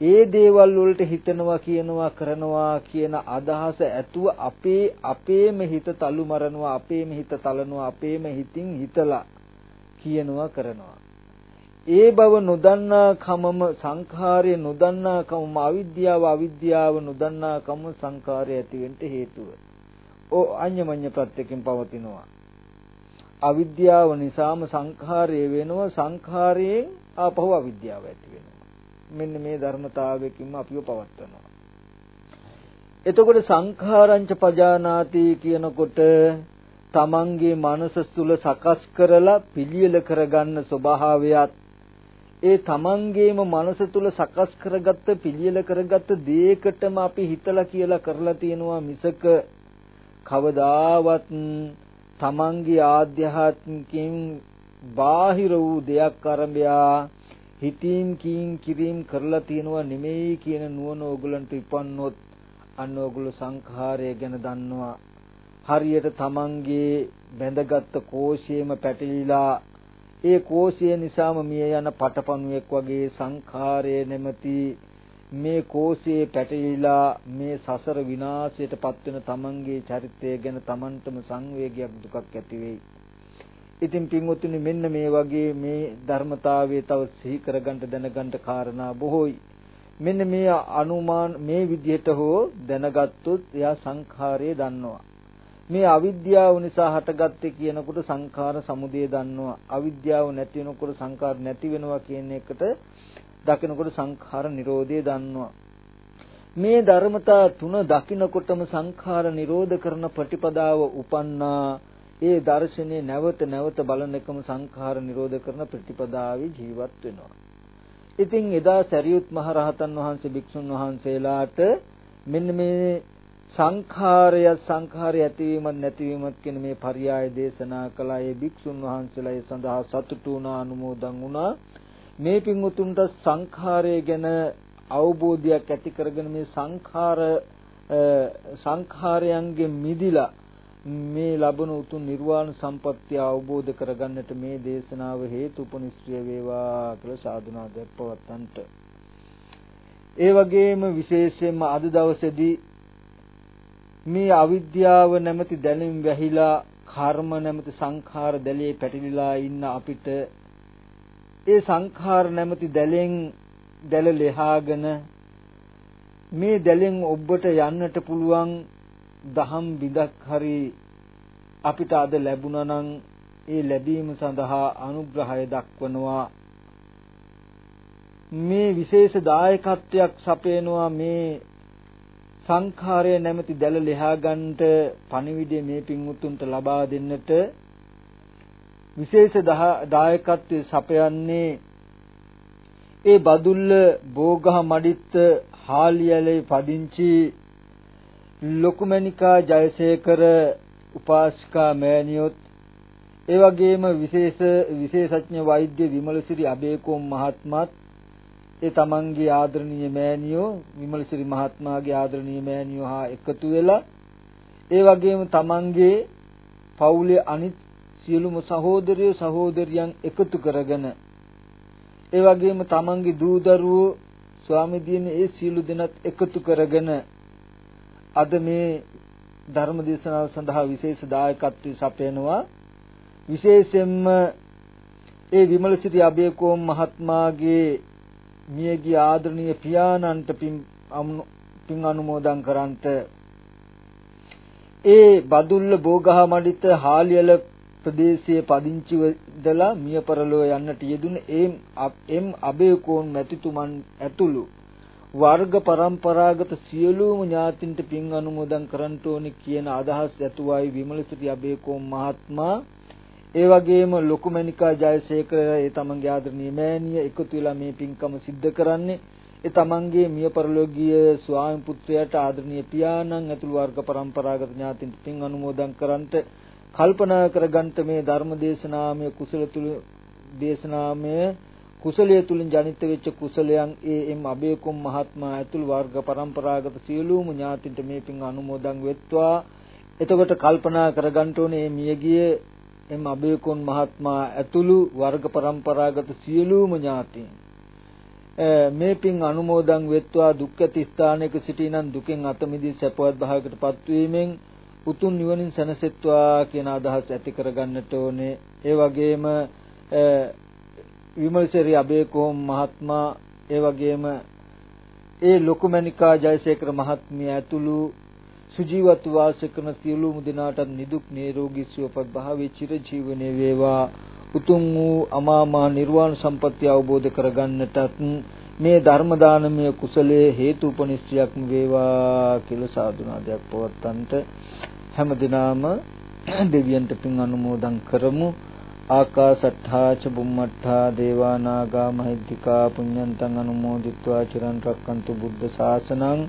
A: ඒ දේවල් වලට හිතනවා කියනවා කරනවා කියන අදහස ඇතුව අපේ අපේම හිත තලු මරනවා අපේම හිත තලනවා අපේම හිතින් හිතලා කියනවා කරනවා ඒ බව නොදන්නා කමම සංඛාරය නොදන්නා කමම අවිද්‍යාව අවිද්‍යාව නොදන්නා කම සංඛාරය ඇතිවෙන්න හේතුව. ඕ අඤ්ඤමඤ්ඤ ප්‍රත්‍යයෙන් පවතිනවා. අවිද්‍යාව නිසාම සංඛාරය වෙනවා සංඛාරයෙන් ආපහු අවිද්‍යාව ඇති වෙනවා. මෙන්න මේ ධර්මතාවයකින්ම අපිව පවත්වනවා. එතකොට සංඛාරංච පජානාති කියනකොට තමන්ගේ මනස තුල සකස් කරලා පිළියෙල කරගන්න ස්වභාවයත් ඒ තමන්ගේම මනස තුල සකස් කරගත්ත පිළියෙල කරගත්ත දේකටම අපි හිතලා කියලා කරලා තියෙනවා මිසක කවදාවත් තමන්ගේ ආධ්‍යාත්මිකින් බාහිර වූ දෙයක් අරඹයා හිතින් කින් කිරීම කරලා තියෙනවා නෙමෙයි කියන නුවණ ඕගලන්ට ඉපන්නොත් අන්න ඕගොල්ලෝ සංඛාරය ගැන දන්නවා. හරියට තමන්ගේ බැඳගත් කෝෂයේම පැටලිලා ඒ කෝෂය නිසාම මිය යන පටපණුවෙක් වගේ සංඛාරයේ නැමැති මේ කෝෂයේ පැටලිලා මේ සසර විනාශයට පත්වෙන තමන්ගේ චරිතය ගැන තමන්ටම සංවේගයක් දුකක් ඇති වෙයි. ඉතින් පින්වත්නි මෙන්න මේ වගේ මේ ධර්මතාවයේ තව සිහි කරගන්න දැනගන්න කාරණා බොහෝයි. මෙන්න මේ අනුමාන මේ විදිහට හෝ දැනගත්තොත් එයා සංඛාරය දන්නවා. මේ අවිද්‍යාව නිසා හටගත්තේ කියනකොට සංඛාර සමුදය දන්නවා. අවිද්‍යාව නැති වෙනකොට සංඛාර නැති වෙනවා කියන එකට දකිනකොට සංඛාර නිරෝධය දන්නවා. මේ ධර්මතා තුන දකිනකොටම සංඛාර නිරෝධ කරන ප්‍රතිපදාව උපන්නා. ඒ දර්ශනේ නැවත නැවත බලන එකම සංඛාර නිරෝධ කරන ප්‍රතිපදාවේ ජීවත් වෙනවා. ඉතින් එදා සරියුත් මහ රහතන් වහන්සේ භික්ෂුන් වහන්සේලාට මෙන්න මේ සංඛාරය සංඛාරය ඇතිවීමත් නැතිවීමත් කියන මේ පරයය දේශනා කළා. ඒ භික්ෂුන් වහන්සේලා ඒ සඳහා සතුටු වුණා අනුමෝදන් වුණා. මේ පින්වුතුන්ට සංඛාරය ගැන අවබෝධයක් ඇති කරගෙන මේ සංඛාර සංඛාරයන්ගෙන් මිදිලා මේ ලබන උතුම් නිර්වාණ සම්පත්තිය අවබෝධ කරගන්නට මේ දේශනාව හේතුපනිශ්‍රිය වේවා කියලා සාදුනාදයක් පවත්තන්ට. ඒ වගේම විශේෂයෙන්ම අද දවසේදී මේ අවිද්‍යාව නැමැති දැලෙන් වැහිලා කර්ම නැමැති සංඛාර දැලේ පැටලිලා ඉන්න අපිට ඒ සංඛාර නැමැති දැලෙන් දැල ලෙහාගෙන මේ දැලෙන් ඔබට යන්නට පුළුවන් දහම් බිඳක් හරි අපිට අද ලැබුණා නම් ඒ ලැබීම සඳහා අනුග්‍රහය දක්වනවා. මේ විශේෂ දායකත්වයක් සපයනවා මේ සංඛාරය නැමැති දැල ලෙහා ගන්නට පණිවිඩය මේ පින්වුතුන්ට ලබා දෙන්නට විශේෂ දායකත්වයේ සපයන්නේ ඒ බදුල්ල බෝගහ මඩිත්ත හාලියලේ පදිංචි ලොකුමැණිකා ජයසේකර උපාසිකා මෑණියොත් ඒ වගේම විශේෂ විශේෂඥ වෛද්‍ය විමලසිරි අබේකෝම් මහත්මත් ඒ තමන්ගේ ආදරණීය මෑණියෝ විමලසිරි මහත්මයාගේ ආදරණීය මෑණියෝ හා එකතු වෙලා ඒ වගේම තමන්ගේ පවුලේ අනිත් සියලුම සහෝදරයෝ සහෝදරියන් එකතු කරගෙන ඒ වගේම තමන්ගේ දූ දරුවෝ ස්වාමි දිනේ ඒ සියලු දෙනාත් එකතු කරගෙන අද මේ ධර්ම දේශනාව සඳහා විශේෂ දායකත්වය සපයනවා. විශේෂයෙන්ම ඒ විමලසිරි අබේකෝම් මහත්මයාගේ මියගිය ආදරණීය පියාණන්ට පින් පින් අනුමෝදන් කරන්ට ඒ බදුල්ල බෝගහමඩිත හාලියල ප්‍රදේශයේ පදිංචිව ඉඳලා මිය පරලෝ යන්නට යෙදුන එම් එම් අබේකෝන් මැතිතුමන් ඇතුළු වර්ග પરම්පරාගත සියලුම ඥාතින්ට පින් අනුමෝදන් කරන්න ඕනි කියන අදහස් ඇතුවයි විමල සිටි අබේකෝම් මහත්මයා ඒ වගේම ලොකු මැනිකා ජයසේකර ඒ තමන්ගේ ආදරණීය මෑණිය එකතු වෙලා මේ පින්කම සිද්ධ කරන්නේ. ඒ තමන්ගේ මිය පරලෝකීය ස්වාමි පුත්‍රයාට ආදරණීය පියාණන් ඇතුළු වර්ග પરම්පරාගත ඥාතින් පින් අනුමෝදන් කරන්ට කල්පනා කරගන්ට මේ ධර්ම දේශනාමය කුසල තුල දේශනාමය කුසලයේ තුලින් ජනිත වෙච්ච කුසලයන් ඒ එම් අබේකොම් මහත්මයා ඇතුළු වර්ග પરම්පරාගත සියලුම ඥාතින්ට මේ පින් අනුමෝදන් වෙත්වා එතකොට කල්පනා කරගන්න ඕනේ මියගිය එම් අබේකොන් මහත්මයා ඇතුළු වර්ග પરම්පරාගත සියලුම ඥාතීන්. මේ පින් අනුමෝදන් වෙත්වා දුක් ඇති ස්ථානයක සිටිනන් දුකෙන් අත මිදී සැපවත් භාවයකටපත් වීමෙන් උතුම් නිවනින් සැනසෙත්වා කියන අදහස ඇති කරගන්නට ඕනේ. ඒ වගේම විමල්සරි අබේකෝම් මහත්මයා ඒ වගේම ඒ ලොකුමැණිකා ජයසේකර මහත්මිය ඇතුළු සුජීවත්ව වාසය කරන සියලුම දෙනාට නිදුක් නිරෝගී සුවපත් භාවයේ චිරජීවනයේ වේවා. උතුම් වූ අමා මහ නිර්වාණ සම්පත්‍ය අවබෝධ කරගන්නටත් මේ ධර්ම දානමය කුසලයේ හේතුපනිශ්චයක්ම වේවා කියලා සාදුනාදයක් පවත්තන්ට. හැම දිනාම දෙවියන්ට පින් අනුමෝදන් කරමු. ආකාසට්ඨා ච බුම්මට්ඨා දේවා නාග මහිද්దికා පුඤ්ඤන්තං අනුමෝදිත්වා චිරන් රැක්කන්තු බුද්ධ ශාසනං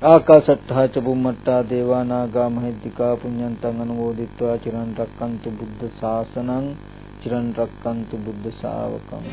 A: ආකාසට්ඨා ච බුම්මට්ඨා දේවා නාග මහිද්దికා පුඤ්ඤන්තං අනුමෝදිත්වා චිරන් රැක්කන්තු බුද්ධ ශාසනං චිරන් රැක්කන්තු බුද්ධ ශාවකං.